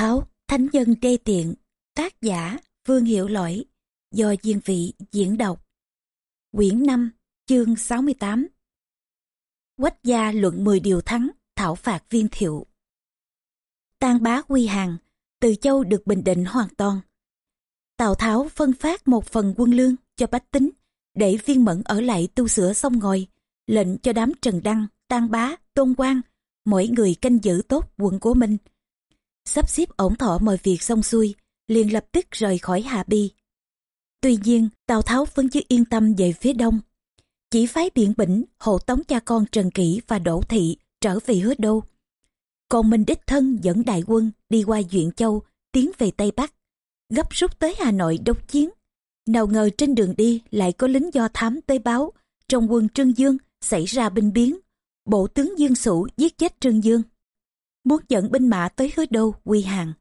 Tháo, Thánh nhân đê tiện, tác giả Vương Hiệu Lỗi, do Diên Vị diễn đọc. Quyển 5, chương 68 Quách gia luận 10 điều thắng, thảo phạt viên thiệu. Tang bá quy hàng, từ châu được bình định hoàn toàn. Tào Tháo phân phát một phần quân lương cho bách tính, để viên mẫn ở lại tu sửa sông ngồi lệnh cho đám Trần Đăng, Tang bá, Tôn Quang, mỗi người canh giữ tốt quận của mình sắp xếp ổn thỏa mọi việc xong xuôi, liền lập tức rời khỏi Hà Bi. Tuy nhiên, Tào Tháo vẫn chưa yên tâm về phía đông. Chỉ phái biển bỉnh hộ tống cha con Trần Kỷ và Đỗ Thị trở về hứa đô. Còn mình đích thân dẫn đại quân đi qua Duyện Châu, tiến về Tây Bắc, gấp rút tới Hà Nội đốc chiến. Nào ngờ trên đường đi lại có lính do thám tới báo, trong quân Trương Dương xảy ra binh biến. Bộ tướng Dương Sủ giết chết Trương Dương muốn dẫn binh mã tới hứa đô, quy hàng.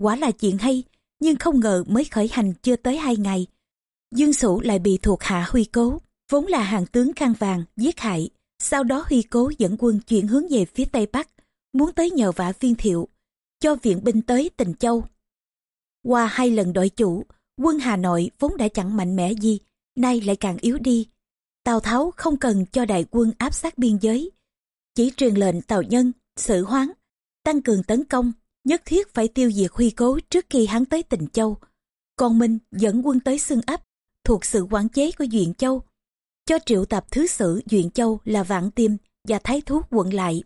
Quả là chuyện hay, nhưng không ngờ mới khởi hành chưa tới hai ngày. Dương sủ lại bị thuộc hạ huy cố, vốn là hàng tướng khăn vàng, giết hại. Sau đó huy cố dẫn quân chuyển hướng về phía tây bắc, muốn tới nhờ vả viên thiệu, cho viện binh tới tình châu. Qua hai lần đội chủ, quân hà nội vốn đã chẳng mạnh mẽ gì, nay lại càng yếu đi. Tào tháo không cần cho đại quân áp sát biên giới, chỉ truyền lệnh tào nhân sự hoáng tăng cường tấn công, nhất thiết phải tiêu diệt Huy Cố trước khi hắn tới tình Châu. Còn mình dẫn quân tới Xương Ấp, thuộc sự quản chế của Duyện Châu. Cho triệu tập thứ sử Duyện Châu là Vạn Tiêm và Thái Thú quận lại.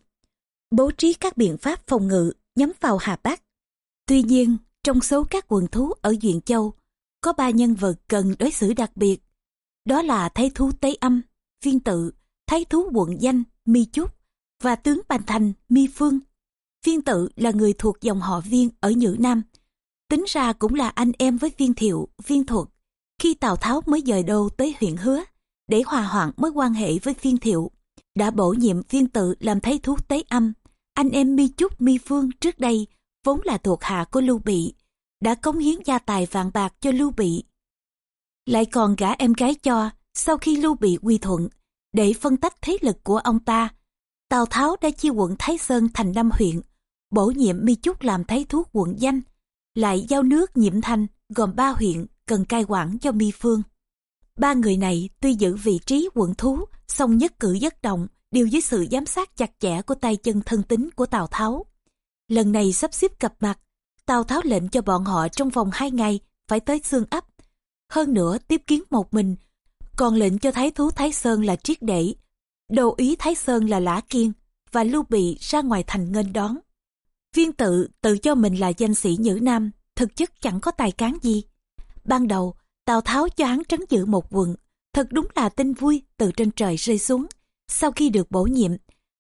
Bố trí các biện pháp phòng ngự nhắm vào Hà Bắc. Tuy nhiên, trong số các quần thú ở Duyện Châu, có ba nhân vật cần đối xử đặc biệt. Đó là Thái Thú Tế Âm, Viên Tự, Thái Thú quận danh, Mi Chúc và tướng Bành Thành, Mi Phương. Viên tự là người thuộc dòng họ viên ở Nhữ Nam. Tính ra cũng là anh em với viên thiệu, viên thuật. Khi Tào Tháo mới dời đô tới huyện Hứa, để hòa hoãn mối quan hệ với viên thiệu, đã bổ nhiệm viên tự làm thái thuốc tế âm. Anh em Mi Trúc Mi Phương trước đây vốn là thuộc hạ của Lưu Bị, đã cống hiến gia tài vàng bạc cho Lưu Bị. Lại còn gả em gái cho, sau khi Lưu Bị quy thuận, để phân tách thế lực của ông ta, Tào Tháo đã chia quận Thái Sơn thành năm huyện, bổ nhiệm mi chúc làm thái thú quận danh, lại giao nước nhiệm thanh, gồm ba huyện cần cai quản cho mi phương. Ba người này tuy giữ vị trí quận thú, song nhất cử nhất động, đều dưới sự giám sát chặt chẽ của tay chân thân tín của tào tháo. Lần này sắp xếp gặp mặt, tào tháo lệnh cho bọn họ trong vòng hai ngày phải tới xương ấp, hơn nữa tiếp kiến một mình, còn lệnh cho thái thú thái sơn là triết đệ đồ ý thái sơn là lã kiên và lưu bị ra ngoài thành nghênh đón. Viên tự tự cho mình là danh sĩ Nhữ Nam, thực chất chẳng có tài cán gì. Ban đầu, Tào Tháo cho hắn trấn giữ một quận, thật đúng là tin vui từ trên trời rơi xuống. Sau khi được bổ nhiệm,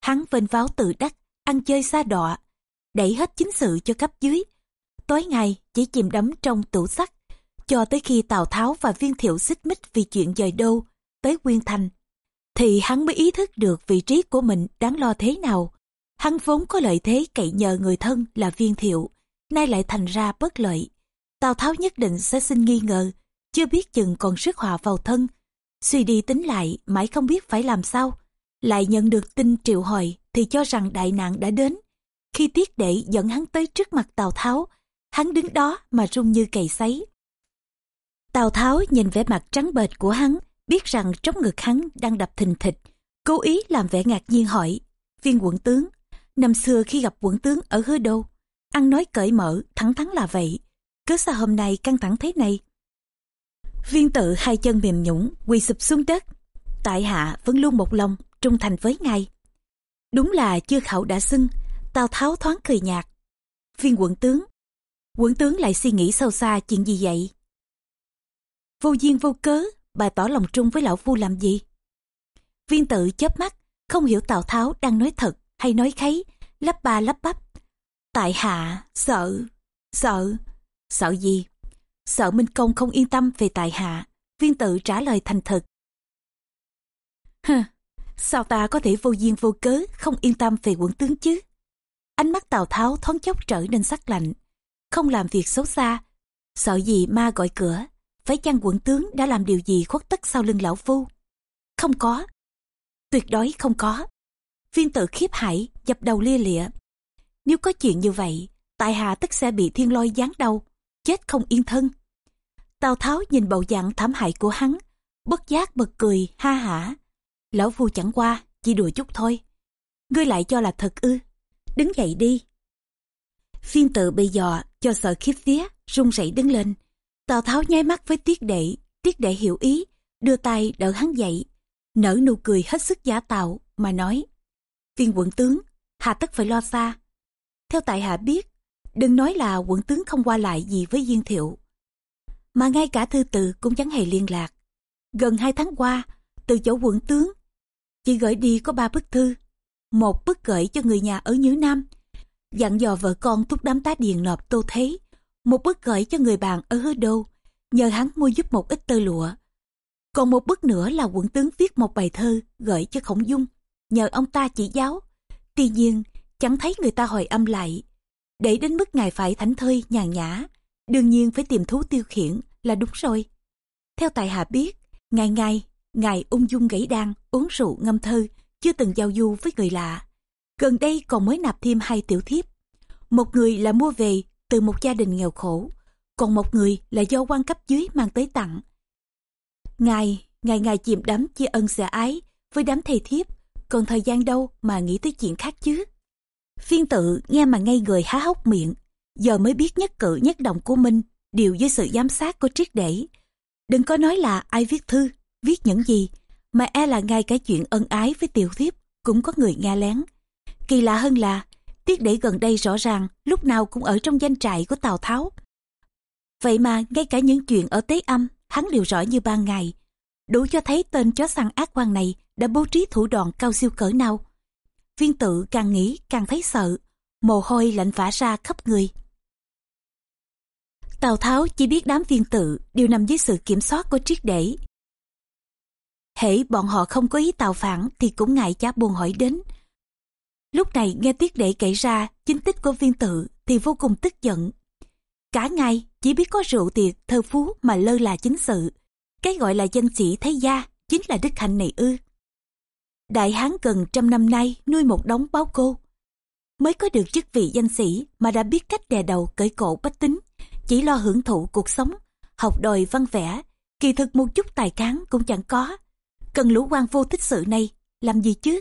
hắn vênh váo tự đắc, ăn chơi xa đọa, đẩy hết chính sự cho cấp dưới. Tối ngày chỉ chìm đắm trong tủ sắt, cho tới khi Tào Tháo và Viên Thiệu xích mích vì chuyện dời đô tới Quyên Thành, thì hắn mới ý thức được vị trí của mình đáng lo thế nào. Hắn vốn có lợi thế cậy nhờ người thân là viên thiệu, nay lại thành ra bất lợi. Tào Tháo nhất định sẽ xin nghi ngờ, chưa biết chừng còn sức họa vào thân. Suy đi tính lại, mãi không biết phải làm sao. Lại nhận được tin triệu hồi thì cho rằng đại nạn đã đến. Khi tiết đệ dẫn hắn tới trước mặt Tào Tháo, hắn đứng đó mà run như cày sấy. Tào Tháo nhìn vẻ mặt trắng bệch của hắn, biết rằng trong ngực hắn đang đập thình thịch, cố ý làm vẻ ngạc nhiên hỏi, viên quận tướng, Năm xưa khi gặp quận tướng ở hứa đô, ăn nói cởi mở, thẳng thắn là vậy. Cứ sao hôm nay căng thẳng thế này? Viên tự hai chân mềm nhũng, quỳ sụp xuống đất. Tại hạ vẫn luôn một lòng, trung thành với ngài. Đúng là chưa khảo đã xưng, Tào Tháo thoáng cười nhạt. Viên quận tướng, quận tướng lại suy nghĩ sâu xa chuyện gì vậy? Vô duyên vô cớ, bà tỏ lòng trung với lão phu làm gì? Viên tự chớp mắt, không hiểu Tào Tháo đang nói thật hay nói kháy, lắp ba lắp bắp. Tại hạ, sợ, sợ, sợ gì? Sợ Minh Công không yên tâm về tại hạ, viên tự trả lời thành thực. Hừ, sao ta có thể vô duyên vô cớ không yên tâm về quận tướng chứ? Ánh mắt Tào Tháo thoáng chốc trở nên sắc lạnh, không làm việc xấu xa. Sợ gì ma gọi cửa, phải chăng quận tướng đã làm điều gì khuất tất sau lưng lão phu? Không có, tuyệt đối không có. Viên tự khiếp hãi, dập đầu lia lịa. Nếu có chuyện như vậy, tại hạ tất sẽ bị thiên lôi giáng đầu, chết không yên thân. Tào Tháo nhìn bầu dạng thảm hại của hắn, bất giác bật cười, ha hả. Lão phu chẳng qua, chỉ đùa chút thôi. Ngươi lại cho là thật ư. Đứng dậy đi. Phiên tự bị dò, cho sợ khiếp vía, run rẩy đứng lên. Tào Tháo nháy mắt với tiết đệ, tiết đệ hiểu ý, đưa tay đỡ hắn dậy. Nở nụ cười hết sức giả tạo, mà nói. Viên quận tướng, hà tất phải lo xa. Theo tại hạ biết, đừng nói là quận tướng không qua lại gì với Diên Thiệu. Mà ngay cả thư từ cũng chẳng hề liên lạc. Gần hai tháng qua, từ chỗ quận tướng, chỉ gửi đi có ba bức thư. Một bức gửi cho người nhà ở Nhứ Nam, dặn dò vợ con thúc đám tá điền nộp tô thế. Một bức gửi cho người bạn ở hứa đô, nhờ hắn mua giúp một ít tơ lụa. Còn một bức nữa là quận tướng viết một bài thơ gửi cho khổng dung, nhờ ông ta chỉ giáo. Tuy nhiên, chẳng thấy người ta hồi âm lại. Để đến mức ngài phải thảnh thơi, nhàn nhã, đương nhiên phải tìm thú tiêu khiển là đúng rồi. Theo tài hạ biết, ngày ngày, ngài ung dung gãy đan uống rượu ngâm thơ, chưa từng giao du với người lạ. Gần đây còn mới nạp thêm hai tiểu thiếp. Một người là mua về từ một gia đình nghèo khổ, còn một người là do quan cấp dưới mang tới tặng. Ngài, ngày ngày chìm đắm chia ân xẻ ái với đám thầy thiếp, còn thời gian đâu mà nghĩ tới chuyện khác chứ. Phiên tự nghe mà ngây người há hốc miệng, giờ mới biết nhất cử nhất động của mình đều dưới sự giám sát của triết để. Đừng có nói là ai viết thư, viết những gì, mà e là ngay cả chuyện ân ái với tiểu thiếp cũng có người nghe lén. Kỳ lạ hơn là, tiết để gần đây rõ ràng lúc nào cũng ở trong danh trại của Tào Tháo. Vậy mà ngay cả những chuyện ở Tế Âm hắn đều rõ như ban ngày. Đủ cho thấy tên chó săn ác quan này đã bố trí thủ đoạn cao siêu cỡ nào. Viên tự càng nghĩ càng thấy sợ, mồ hôi lạnh vã ra khắp người. Tào Tháo chỉ biết đám viên tự đều nằm dưới sự kiểm soát của triết để. Hễ bọn họ không có ý tào phản thì cũng ngại chá buồn hỏi đến. Lúc này nghe tiết đệ kể ra chính tích của viên tự thì vô cùng tức giận. Cả ngày chỉ biết có rượu tiệc, thơ phú mà lơ là chính sự. Cái gọi là danh sĩ thế gia chính là đức hạnh này ư. Đại Hán gần trăm năm nay nuôi một đống báo cô. Mới có được chức vị danh sĩ mà đã biết cách đè đầu cởi cổ bách tính, chỉ lo hưởng thụ cuộc sống, học đòi văn vẽ, kỳ thực một chút tài cán cũng chẳng có. Cần lũ quan vô thích sự này, làm gì chứ?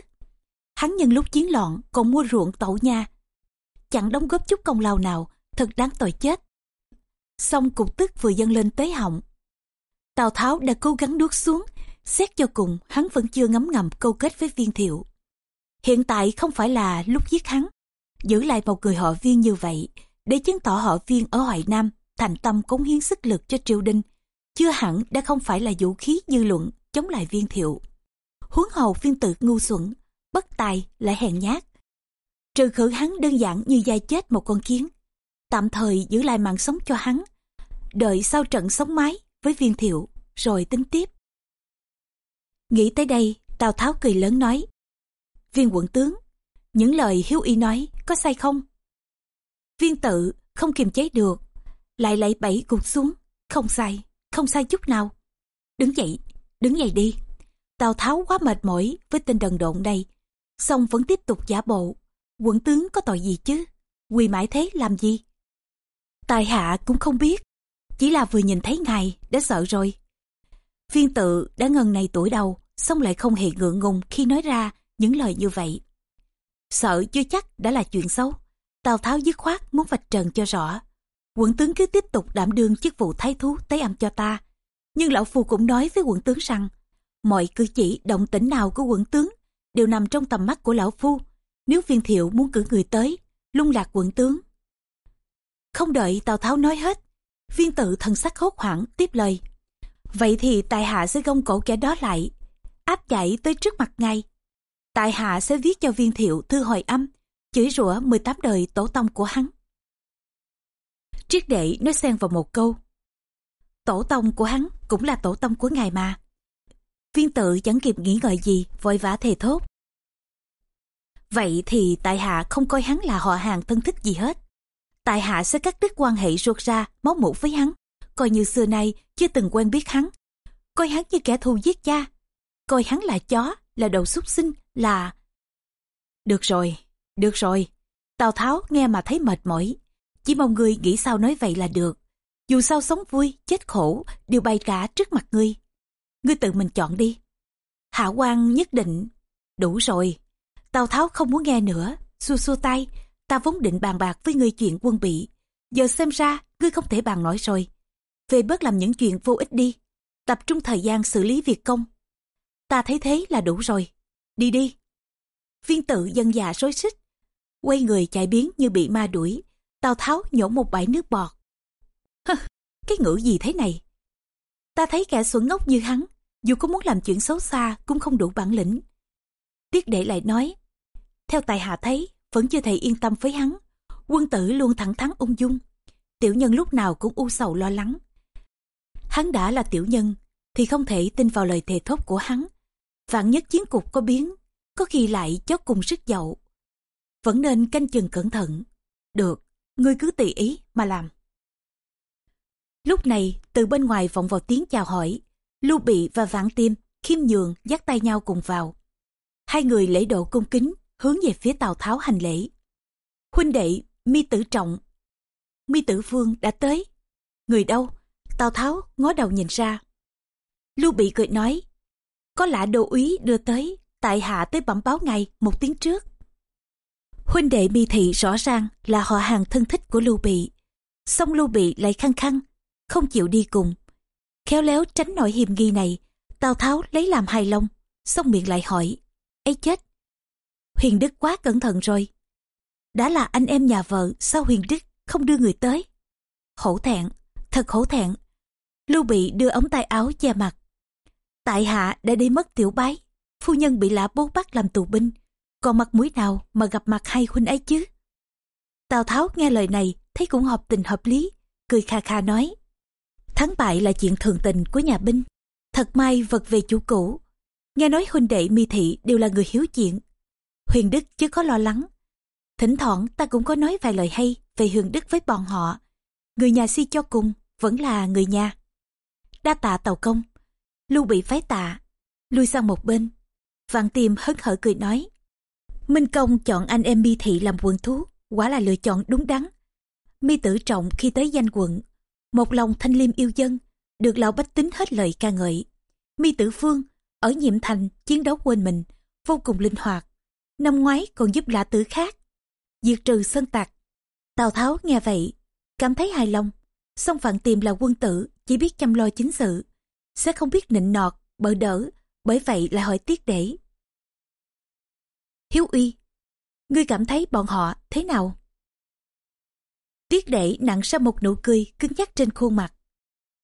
Hắn nhân lúc chiến loạn còn mua ruộng tẩu nha. Chẳng đóng góp chút công lao nào, thật đáng tội chết. Xong cục tức vừa dâng lên tế họng. Tào Tháo đã cố gắng đuốt xuống, xét cho cùng hắn vẫn chưa ngấm ngầm câu kết với viên thiệu. Hiện tại không phải là lúc giết hắn, giữ lại một người họ viên như vậy, để chứng tỏ họ viên ở Hoài Nam thành tâm cống hiến sức lực cho triều đình, chưa hẳn đã không phải là vũ khí dư luận chống lại viên thiệu. Huống hồ viên tự ngu xuẩn, bất tài lại hèn nhát. Trừ khử hắn đơn giản như dai chết một con kiến, tạm thời giữ lại mạng sống cho hắn, đợi sau trận sống mái với viên thiệu rồi tính tiếp. Nghĩ tới đây, Tào Tháo cười lớn nói. Viên quận tướng, những lời hiếu y nói có sai không? Viên tự không kiềm chế được, lại lấy bảy gục xuống, không sai, không sai chút nào. Đứng dậy, đứng dậy đi. Tào Tháo quá mệt mỏi với tên đần độn đây, xong vẫn tiếp tục giả bộ. Quận tướng có tội gì chứ? Quỳ mãi thế làm gì? Tài hạ cũng không biết, chỉ là vừa nhìn thấy ngài đã sợ rồi. Viên tự đã ngần này tuổi đầu, xong lại không hề ngượng ngùng khi nói ra những lời như vậy. Sợ chưa chắc đã là chuyện xấu. Tào Tháo dứt khoát muốn vạch trần cho rõ. Quận tướng cứ tiếp tục đảm đương chức vụ thái thú tế âm cho ta. Nhưng lão phu cũng nói với quận tướng rằng mọi cử chỉ động tĩnh nào của quận tướng đều nằm trong tầm mắt của lão phu. Nếu viên thiệu muốn cử người tới, lung lạc quận tướng. Không đợi Tào Tháo nói hết, viên tự thần sắc hốt hoảng tiếp lời. Vậy thì tài hạ sẽ gông cổ kẻ đó lại, áp chạy tới trước mặt ngay. Tài hạ sẽ viết cho viên thiệu thư hồi âm, chửi rủa 18 đời tổ tông của hắn. Triết đệ nói xen vào một câu. Tổ tông của hắn cũng là tổ tông của ngài mà. Viên tự chẳng kịp nghĩ ngợi gì, vội vã thề thốt. Vậy thì tại hạ không coi hắn là họ hàng thân thích gì hết. Tại hạ sẽ cắt đứt quan hệ ruột ra, máu mủ với hắn, coi như xưa nay chưa từng quen biết hắn. Coi hắn như kẻ thù giết cha. Coi hắn là chó, là đầu súc sinh, là... Được rồi, được rồi. Tào Tháo nghe mà thấy mệt mỏi. chỉ mong ngươi nghĩ sao nói vậy là được. Dù sao sống vui, chết khổ, đều bày cả trước mặt ngươi. Ngươi tự mình chọn đi. Hạ quan nhất định. Đủ rồi. Tào Tháo không muốn nghe nữa. Xua xua tay. Ta vốn định bàn bạc với ngươi chuyện quân bị. Giờ xem ra, ngươi không thể bàn nổi rồi. Về bớt làm những chuyện vô ích đi. Tập trung thời gian xử lý việc công. Ta thấy thế là đủ rồi. Đi đi. Viên tự dân già rối xích. Quay người chạy biến như bị ma đuổi. Tào Tháo nhổ một bãi nước bọt. Hơ, cái ngữ gì thế này? Ta thấy kẻ xuẩn ngốc như hắn, dù có muốn làm chuyện xấu xa cũng không đủ bản lĩnh. Tiết đệ lại nói, theo tài hạ thấy, vẫn chưa thể yên tâm với hắn. Quân tử luôn thẳng thắn ung dung. Tiểu nhân lúc nào cũng u sầu lo lắng. Hắn đã là tiểu nhân, thì không thể tin vào lời thề thốt của hắn. Vạn nhất chiến cục có biến, có khi lại chót cùng sức dậu. Vẫn nên canh chừng cẩn thận. Được, ngươi cứ tùy ý mà làm. Lúc này, từ bên ngoài vọng vào tiếng chào hỏi. Lưu Bị và Vạn Tiêm, khiêm nhường dắt tay nhau cùng vào. Hai người lễ độ cung kính, hướng về phía Tào Tháo hành lễ. Huynh đệ, mi tử trọng. Mi tử vương đã tới. Người đâu? Tào Tháo ngó đầu nhìn ra. Lưu Bị cười nói, có lạ đô úy đưa tới, tại hạ tới bẩm báo ngay một tiếng trước. Huynh đệ mi thị rõ ràng là họ hàng thân thích của Lưu Bị. Song Lưu Bị lại khăng khăng, không chịu đi cùng. Khéo léo tránh nổi hiềm nghi này, Tào Tháo lấy làm hài lòng, xong miệng lại hỏi, ấy chết. Huyền Đức quá cẩn thận rồi. Đã là anh em nhà vợ, sao Huyền Đức không đưa người tới? Hổ thẹn, thật hổ thẹn. Lưu Bị đưa ống tay áo che mặt. Tại hạ đã đi mất tiểu bái, phu nhân bị lã bố bắt làm tù binh, còn mặt mũi nào mà gặp mặt hai huynh ấy chứ? Tào Tháo nghe lời này thấy cũng hợp tình hợp lý, cười kha kha nói. Thắng bại là chuyện thường tình của nhà binh. Thật may vật về chủ cũ. Nghe nói huynh đệ mi thị đều là người hiếu chuyện. Huyền Đức chứ có lo lắng. Thỉnh thoảng ta cũng có nói vài lời hay về Huyền Đức với bọn họ. Người nhà si cho cùng vẫn là người nhà. Đa tạ tàu công. Lưu bị phái tạ. Lui sang một bên. Vạn tiềm hớn hở cười nói. Minh Công chọn anh em mi thị làm quận thú. Quả là lựa chọn đúng đắn. Mi tử trọng khi tới danh quận, một lòng thanh liêm yêu dân, được lão bách tính hết lời ca ngợi mi tử phương, ở nhiệm thành chiến đấu quên mình, vô cùng linh hoạt năm ngoái còn giúp lã tử khác diệt trừ sơn tặc tào tháo nghe vậy cảm thấy hài lòng song phạn tìm là quân tử chỉ biết chăm lo chính sự sẽ không biết nịnh nọt bỡ đỡ bởi vậy lại hỏi tiết để hiếu uy ngươi cảm thấy bọn họ thế nào Tiết để nặng ra một nụ cười cứng nhắc trên khuôn mặt.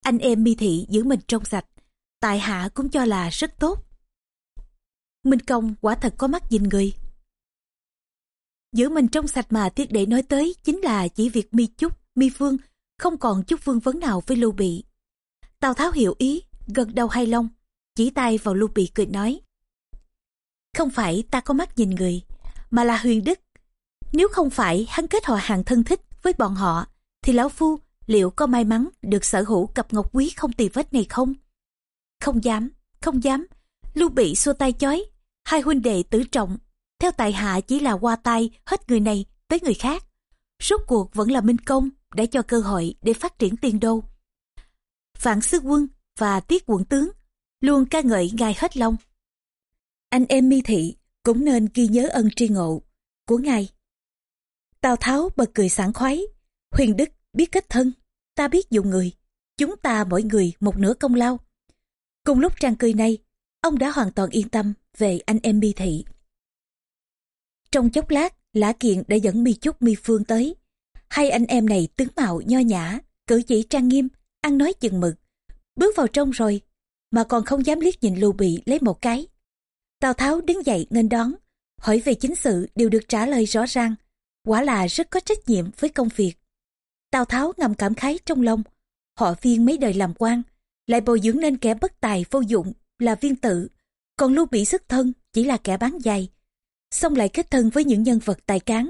Anh em mi thị giữ mình trong sạch, tại hạ cũng cho là rất tốt. Minh Công quả thật có mắt nhìn người. Giữ mình trong sạch mà tiết đệ nói tới chính là chỉ việc mi chúc, mi phương, không còn chút vương vấn nào với Lưu Bị. Tào Tháo hiểu ý, gật đầu hay long, chỉ tay vào Lưu Bị cười nói. Không phải ta có mắt nhìn người, mà là huyền đức. Nếu không phải hắn kết họ hàng thân thích, với bọn họ, thì lão phu liệu có may mắn được sở hữu cặp ngọc quý không tì vết này không? Không dám, không dám. Lưu bị xua tay chói, hai huynh đệ tử trọng. Theo tài hạ chỉ là qua tay hết người này tới người khác. Rốt cuộc vẫn là minh công để cho cơ hội để phát triển tiền đô. vạn sư quân và tiết quận tướng luôn ca ngợi ngài hết lòng. Anh em mi thị cũng nên ghi nhớ ân tri ngộ của ngài. Tào Tháo bật cười sảng khoái. Huyền Đức biết kết thân, ta biết dùng người. Chúng ta mỗi người một nửa công lao. Cùng lúc trang cười này, ông đã hoàn toàn yên tâm về anh em mi thị. Trong chốc lát, Lã Kiện đã dẫn mi chúc mi phương tới. Hai anh em này tướng mạo nho nhã, cử chỉ trang nghiêm, ăn nói chừng mực. Bước vào trong rồi, mà còn không dám liếc nhìn Lưu Bị lấy một cái. Tào Tháo đứng dậy nghênh đón, hỏi về chính sự đều được trả lời rõ ràng quả là rất có trách nhiệm với công việc. Tào Tháo ngầm cảm khái trong lòng, họ viên mấy đời làm quan, lại bồi dưỡng nên kẻ bất tài vô dụng là viên tự, còn Lưu Bị sức thân chỉ là kẻ bán giày. Xong lại kết thân với những nhân vật tài cán,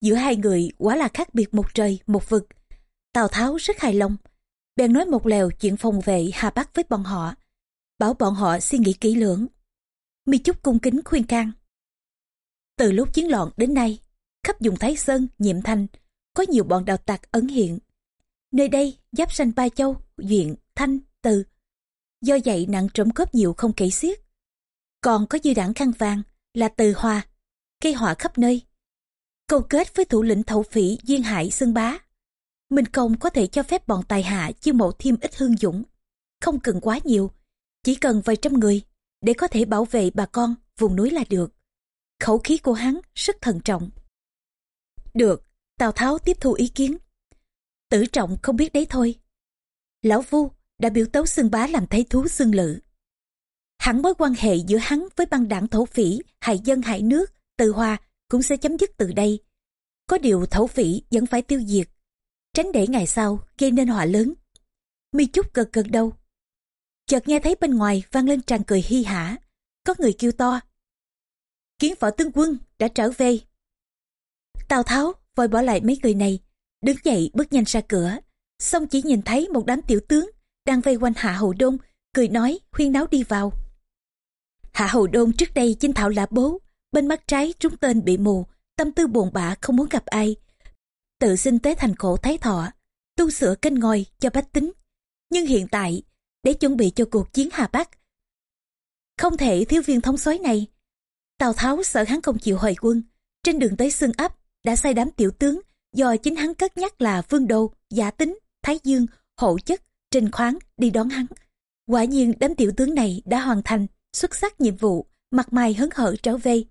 giữa hai người quá là khác biệt một trời một vực. Tào Tháo rất hài lòng, bèn nói một lèo chuyện phòng vệ Hà Bắc với bọn họ, bảo bọn họ suy nghĩ kỹ lưỡng. Mi Chúc cung kính khuyên can. Từ lúc chiến loạn đến nay, khắp dùng Thái Sơn, Nhiệm Thanh, có nhiều bọn đạo tặc ấn hiện. Nơi đây giáp sanh Ba Châu, Duyện, Thanh, Từ. Do vậy nặng trộm cướp nhiều không kể xiết. Còn có dư đảng khăn vàng là Từ Hòa, gây họa khắp nơi. Câu kết với thủ lĩnh thổ phỉ duyên hải xưng bá. Minh Công có thể cho phép bọn tài hạ chiêu mộ thêm ít hương dũng. Không cần quá nhiều, chỉ cần vài trăm người để có thể bảo vệ bà con vùng núi là được. Khẩu khí của hắn rất thận trọng. Được, Tào Tháo tiếp thu ý kiến. Tử trọng không biết đấy thôi. Lão Vu đã biểu tấu xưng bá làm thấy thú xương lự. Hẳn mối quan hệ giữa hắn với băng đảng thổ phỉ, hại dân hại nước, từ hoa cũng sẽ chấm dứt từ đây. Có điều thấu phỉ vẫn phải tiêu diệt, tránh để ngày sau gây nên họa lớn. Mi chút gật gật đâu. Chợt nghe thấy bên ngoài vang lên tràn cười hi hả, có người kêu to. Kiến võ tướng quân đã trở về. Tào Tháo vội bỏ lại mấy người này, đứng dậy bước nhanh ra cửa, xong chỉ nhìn thấy một đám tiểu tướng đang vây quanh Hạ Hầu Đôn, cười nói khuyên náo đi vào. Hạ Hầu Đôn trước đây chinh thảo là bố, bên mắt trái trúng tên bị mù, tâm tư buồn bã không muốn gặp ai. Tự xin tế thành cổ thái thọ, tu sửa kênh ngồi cho bách tính. Nhưng hiện tại, để chuẩn bị cho cuộc chiến Hà Bắc, không thể thiếu viên thống soái này. Tào Tháo sợ hắn không chịu hồi quân, trên đường tới xương ấp đã sai đám tiểu tướng do chính hắn cất nhắc là Vương Đô, Giả Tính, Thái Dương, Hộ Chất, Trình Khoáng đi đón hắn. Quả nhiên đám tiểu tướng này đã hoàn thành xuất sắc nhiệm vụ, mặt mày hớn hở trở về.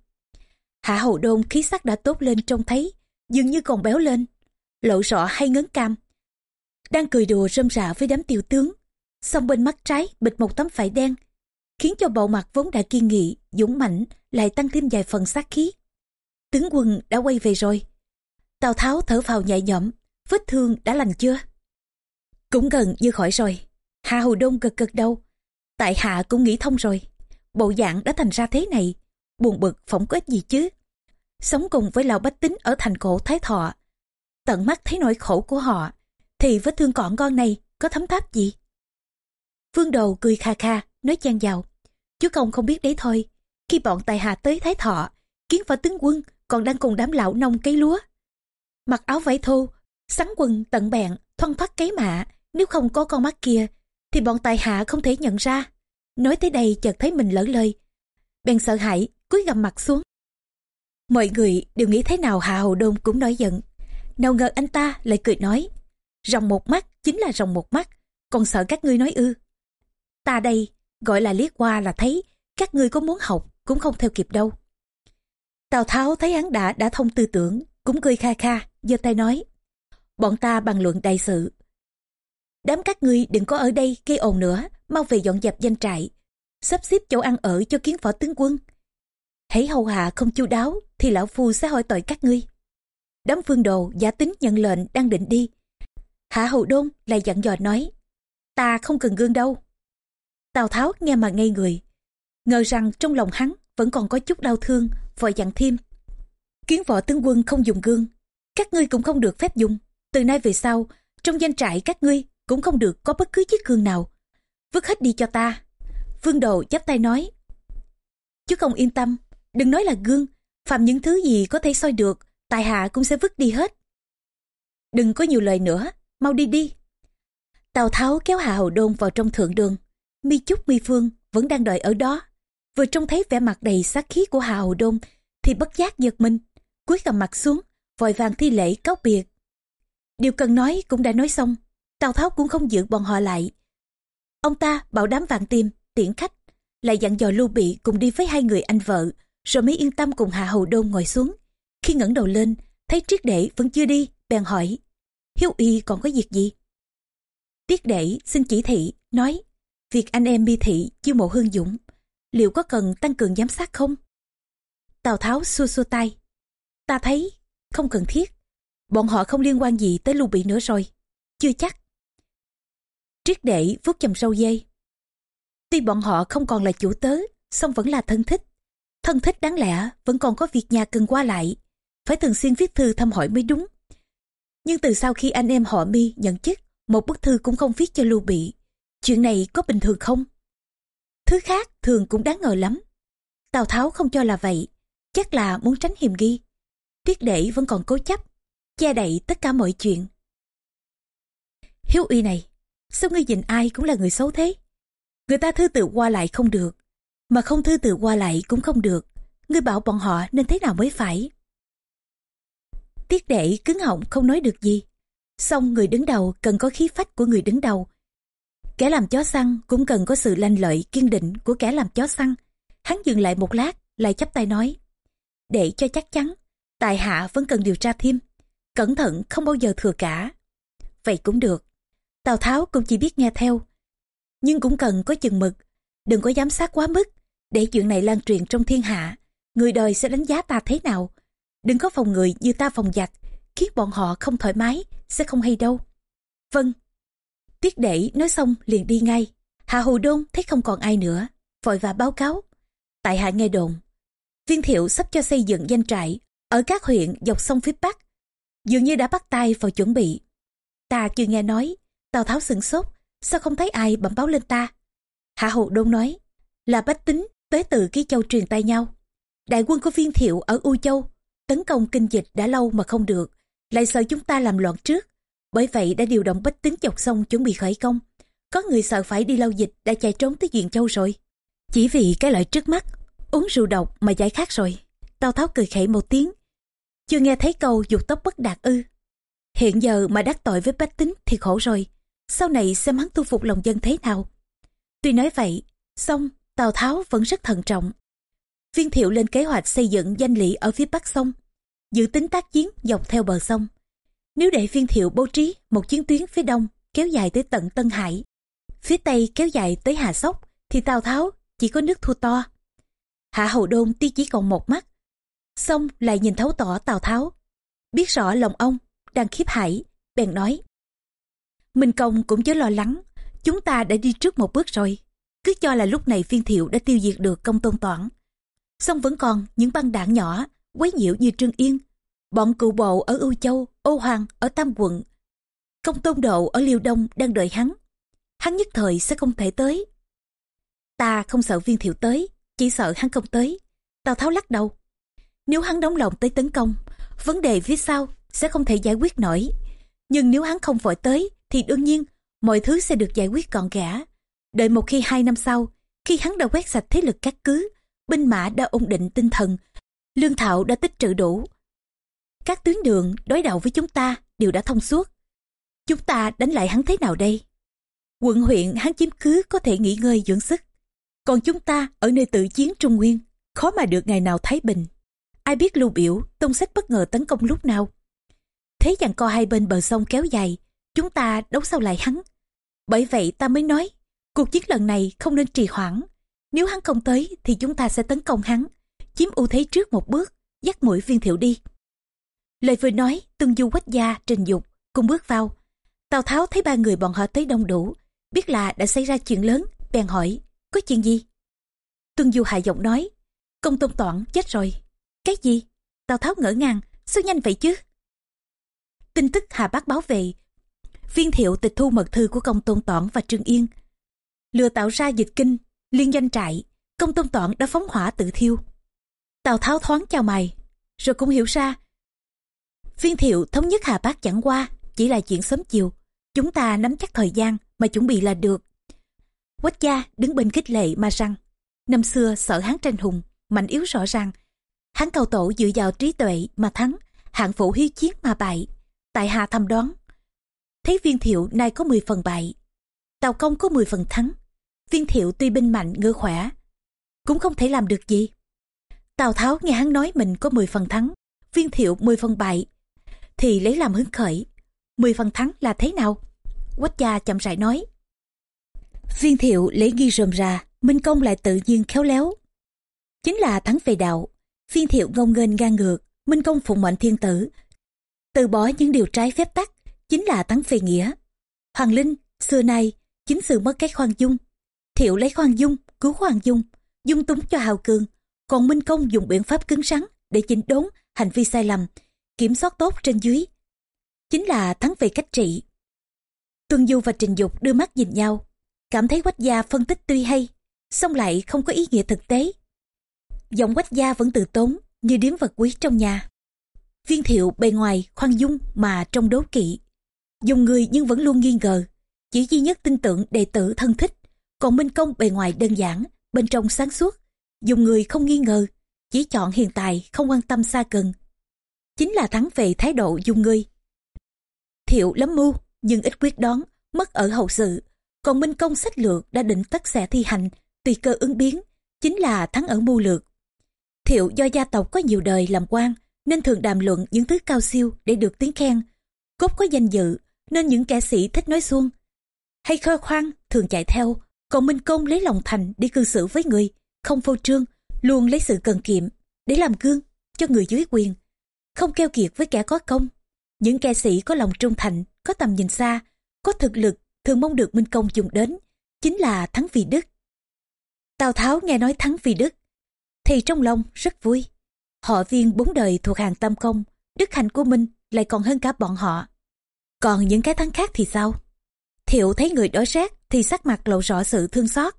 Hạ hầu đôn khí sắc đã tốt lên trông thấy, dường như còn béo lên, lộ rõ hay ngấn cam. Đang cười đùa râm rạ với đám tiểu tướng, song bên mắt trái bịt một tấm vải đen, khiến cho bộ mặt vốn đã kiên nghị, dũng mãnh lại tăng thêm vài phần sát khí. Tướng quân đã quay về rồi. Tào Tháo thở phào nhẹ nhõm, vết thương đã lành chưa? Cũng gần như khỏi rồi. Hạ Hầu Đông gật gật đầu. Tại Hạ cũng nghĩ thông rồi. Bộ dạng đã thành ra thế này. Buồn bực phỏng có ích gì chứ. Sống cùng với lão bách tính ở thành cổ Thái Thọ. Tận mắt thấy nỗi khổ của họ. Thì vết thương cọn con này có thấm tháp gì? Vương Đầu cười kha kha, nói chan vào. Chú công không biết đấy thôi. Khi bọn tài hạ tới Thái Thọ, kiến và tướng quân còn đang cùng đám lão nông cấy lúa. Mặc áo vải thô, sắn quần tận bẹn, thoăn thoắt cấy mạ, nếu không có con mắt kia, thì bọn tài hạ không thể nhận ra. Nói tới đây chợt thấy mình lỡ lời. Bèn sợ hãi, cúi gầm mặt xuống. Mọi người đều nghĩ thế nào Hạ Hầu Đôn cũng nói giận. Nào ngờ anh ta lại cười nói. Rồng một mắt chính là rồng một mắt, còn sợ các ngươi nói ư. Ta đây, gọi là liếc qua là thấy, các ngươi có muốn học cũng không theo kịp đâu. Tào Tháo thấy hắn đã đã thông tư tưởng, cũng cười kha kha, giơ tay nói. Bọn ta bàn luận đại sự. Đám các ngươi đừng có ở đây gây ồn nữa, mau về dọn dẹp danh trại, sắp xếp chỗ ăn ở cho kiến võ tướng quân. Hãy hầu hạ không chu đáo thì lão phu sẽ hỏi tội các ngươi. Đám phương đồ giả tính nhận lệnh đang định đi. Hạ hầu đôn lại dặn dò nói, ta không cần gương đâu. Tào Tháo nghe mà ngây người, ngờ rằng trong lòng hắn vẫn còn có chút đau thương, vội dặn thêm. Kiến võ tướng quân không dùng gương, các ngươi cũng không được phép dùng. Từ nay về sau, trong danh trại các ngươi cũng không được có bất cứ chiếc gương nào. Vứt hết đi cho ta. Vương Đồ chắp tay nói. chú không yên tâm, đừng nói là gương, phạm những thứ gì có thể soi được, tài hạ cũng sẽ vứt đi hết. Đừng có nhiều lời nữa, mau đi đi. Tào Tháo kéo Hạ Hầu Đôn vào trong thượng đường. Mi Trúc Mi Phương vẫn đang đợi ở đó. Vừa trông thấy vẻ mặt đầy sát khí của Hạ Hầu Đôn thì bất giác giật mình, cúi gầm mặt xuống, vội vàng thi lễ cáo biệt. Điều cần nói cũng đã nói xong, Tào Tháo cũng không giữ bọn họ lại. Ông ta bảo đám vạn tìm, tiễn khách, lại dặn dò Lưu Bị cùng đi với hai người anh vợ, rồi mới yên tâm cùng Hạ Hầu Đôn ngồi xuống. Khi ngẩng đầu lên, thấy Triết Đệ vẫn chưa đi, bèn hỏi, Hiếu Y còn có việc gì? Tiết Đệ xin chỉ thị, nói, việc anh em bi thị chiêu mộ hương dũng, liệu có cần tăng cường giám sát không? Tào Tháo xua xua tay, ta thấy không cần thiết, bọn họ không liên quan gì tới Lưu Bị nữa rồi, chưa chắc. Triết Đệ vuốt chầm sâu dây. Tuy bọn họ không còn là chủ tớ, song vẫn là thân thích. Thân thích đáng lẽ vẫn còn có việc nhà cần qua lại, phải thường xuyên viết thư thăm hỏi mới đúng. Nhưng từ sau khi anh em họ mi nhận chức, một bức thư cũng không viết cho Lưu Bị. Chuyện này có bình thường không? Thứ khác thường cũng đáng ngờ lắm. Tào Tháo không cho là vậy, chắc là muốn tránh hiềm nghi. Tiết đệ vẫn còn cố chấp. che đậy tất cả mọi chuyện. Hiếu uy này, sao ngươi nhìn ai cũng là người xấu thế? Người ta thư tự qua lại không được, mà không thư tự qua lại cũng không được. Ngươi bảo bọn họ nên thế nào mới phải? Tiết đệ cứng họng không nói được gì. Xong người đứng đầu cần có khí phách của người đứng đầu. Kẻ làm chó săn cũng cần có sự lanh lợi kiên định của kẻ làm chó săn. Hắn dừng lại một lát, lại chắp tay nói. Để cho chắc chắn, tài hạ vẫn cần điều tra thêm. Cẩn thận không bao giờ thừa cả. Vậy cũng được. Tào Tháo cũng chỉ biết nghe theo. Nhưng cũng cần có chừng mực. Đừng có giám sát quá mức. Để chuyện này lan truyền trong thiên hạ. Người đời sẽ đánh giá ta thế nào. Đừng có phòng người như ta phòng giặc. Khiến bọn họ không thoải mái. Sẽ không hay đâu. Vâng. Tiết để nói xong liền đi ngay. Hạ Hù Đôn thấy không còn ai nữa. Vội và báo cáo. Tại hạ nghe đồn. Viên thiệu sắp cho xây dựng danh trại ở các huyện dọc sông phía Bắc. Dường như đã bắt tay vào chuẩn bị. Ta chưa nghe nói. Tào Tháo sửng sốt. Sao không thấy ai bẩm báo lên ta? Hạ hầu Đôn nói. Là bách tính tới từ ký châu truyền tay nhau. Đại quân của viên thiệu ở U Châu tấn công kinh dịch đã lâu mà không được, lại sợ chúng ta làm loạn trước. Bởi vậy đã điều động bách tính dọc sông chuẩn bị khởi công. Có người sợ phải đi lau dịch đã chạy trốn tới Duyện Châu rồi. Chỉ vì cái lợi trước mắt, uống rượu độc mà giải khát rồi. tao Tháo cười khẩy một tiếng. Chưa nghe thấy câu dục tóc bất đạt ư. Hiện giờ mà đắc tội với bách tính thì khổ rồi. Sau này xem hắn thu phục lòng dân thế nào. Tuy nói vậy, xong Tào Tháo vẫn rất thận trọng. Viên thiệu lên kế hoạch xây dựng danh lỵ ở phía bắc sông, dự tính tác chiến dọc theo bờ sông. Nếu để viên thiệu bố trí một chiến tuyến phía đông kéo dài tới tận Tân Hải, phía tây kéo dài tới Hà Sóc, thì Tào Tháo chỉ có nước thua to. Hạ Hầu Đôn tuy chỉ còn một mắt, xong lại nhìn thấu tỏ Tào Tháo. Biết rõ lòng ông đang khiếp hải, bèn nói. Minh Công cũng chớ lo lắng, chúng ta đã đi trước một bước rồi. Cứ cho là lúc này viên thiệu đã tiêu diệt được công tôn toản. Song vẫn còn những băng đảng nhỏ quấy nhiễu như trương yên. Bọn cựu bộ ở ưu châu ô hoàng ở tam quận. Công tôn độ ở liêu đông đang đợi hắn. Hắn nhất thời sẽ không thể tới. Ta không sợ viên thiệu tới chỉ sợ hắn không tới. Tào tháo lắc đầu. Nếu hắn đóng lòng tới tấn công vấn đề phía sau sẽ không thể giải quyết nổi. Nhưng nếu hắn không vội tới thì đương nhiên mọi thứ sẽ được giải quyết gọn gã Đợi một khi hai năm sau, khi hắn đã quét sạch thế lực các cứ, binh mã đã ổn định tinh thần, lương thảo đã tích trữ đủ. Các tuyến đường đối đầu với chúng ta đều đã thông suốt. Chúng ta đánh lại hắn thế nào đây? Quận huyện hắn chiếm cứ có thể nghỉ ngơi dưỡng sức. Còn chúng ta ở nơi tự chiến Trung Nguyên, khó mà được ngày nào thái bình. Ai biết lưu biểu, tông sách bất ngờ tấn công lúc nào. Thế dàn co hai bên bờ sông kéo dài, chúng ta đấu sau lại hắn. Bởi vậy ta mới nói, Cuộc chiến lần này không nên trì hoãn. Nếu hắn không tới thì chúng ta sẽ tấn công hắn, chiếm ưu thế trước một bước, dắt mũi viên thiệu đi. Lời vừa nói, Tương Du quách gia, Trình Dục cùng bước vào. Tào Tháo thấy ba người bọn họ tới đông đủ, biết là đã xảy ra chuyện lớn, bèn hỏi, có chuyện gì? Tương Du hạ giọng nói, công tôn toản chết rồi. Cái gì? Tào Tháo ngỡ ngàng, sao nhanh vậy chứ? Tin tức Hà Bác báo về, viên thiệu tịch thu mật thư của công tôn toản và Trương Yên, lừa tạo ra dịch kinh, liên danh trại, công tôn toản đã phóng hỏa tự thiêu. Tào Tháo thoáng chào mày, rồi cũng hiểu ra. Viên thiệu thống nhất Hà bắc chẳng qua, chỉ là chuyện sớm chiều. Chúng ta nắm chắc thời gian mà chuẩn bị là được. Quách gia đứng bên khích lệ mà rằng, năm xưa sợ hán tranh hùng, mạnh yếu rõ ràng. Hán cầu tổ dựa vào trí tuệ mà thắng, hạng phụ hiếu chiến mà bại. Tại hạ thầm đoán, thấy viên thiệu nay có 10 phần bại, tào công có 10 phần thắng. Viên thiệu tuy binh mạnh ngựa khỏe cũng không thể làm được gì. Tào tháo nghe hắn nói mình có 10 phần thắng viên thiệu 10 phần bại thì lấy làm hứng khởi. 10 phần thắng là thế nào? Quách gia chậm rãi nói. Viên thiệu lấy nghi rườm ra minh công lại tự nhiên khéo léo. Chính là thắng về đạo viên thiệu ngông nghênh ngang ngược. Minh công phụng mệnh thiên tử từ bỏ những điều trái phép tắc chính là thắng về nghĩa hoàng linh xưa nay chính sự mất cái khoan dung Thiệu lấy khoan dung, cứu khoan dung, dung túng cho hào cường, còn Minh Công dùng biện pháp cứng rắn để chỉnh đốn hành vi sai lầm, kiểm soát tốt trên dưới. Chính là thắng về cách trị. Tuân Du và Trình Dục đưa mắt nhìn nhau, cảm thấy quách gia phân tích tuy hay, song lại không có ý nghĩa thực tế. Giọng quách gia vẫn từ tốn, như điếm vật quý trong nhà. Viên thiệu bề ngoài khoan dung mà trong đố kỵ. Dùng người nhưng vẫn luôn nghi ngờ. Chỉ duy nhất tin tưởng đệ tử thân thích. Còn Minh Công bề ngoài đơn giản, bên trong sáng suốt. Dùng người không nghi ngờ, chỉ chọn hiện tại không quan tâm xa gần. Chính là thắng về thái độ dùng người. Thiệu lắm mưu, nhưng ít quyết đoán, mất ở hậu sự. Còn Minh Công sách lược đã định tất sẽ thi hành, tùy cơ ứng biến, chính là thắng ở mưu lược. Thiệu do gia tộc có nhiều đời làm quan, nên thường đàm luận những thứ cao siêu để được tiếng khen. Cốt có danh dự, nên những kẻ sĩ thích nói xuông. Hay khơ khoang thường chạy theo, còn Minh Công lấy lòng thành đi cư xử với người, không phô trương, luôn lấy sự cần kiệm để làm gương cho người dưới quyền. Không keo kiệt với kẻ có công. Những kẻ sĩ có lòng trung thành, có tầm nhìn xa, có thực lực thường mong được Minh Công dùng đến, chính là thắng vì đức. Tào Tháo nghe nói thắng vì đức, thì trong lòng rất vui. Họ viên bốn đời thuộc hàng tam công, đức hạnh của mình lại còn hơn cả bọn họ. Còn những cái thắng khác thì sao? Thiệu thấy người đói rét thì sắc mặt lộ rõ sự thương xót,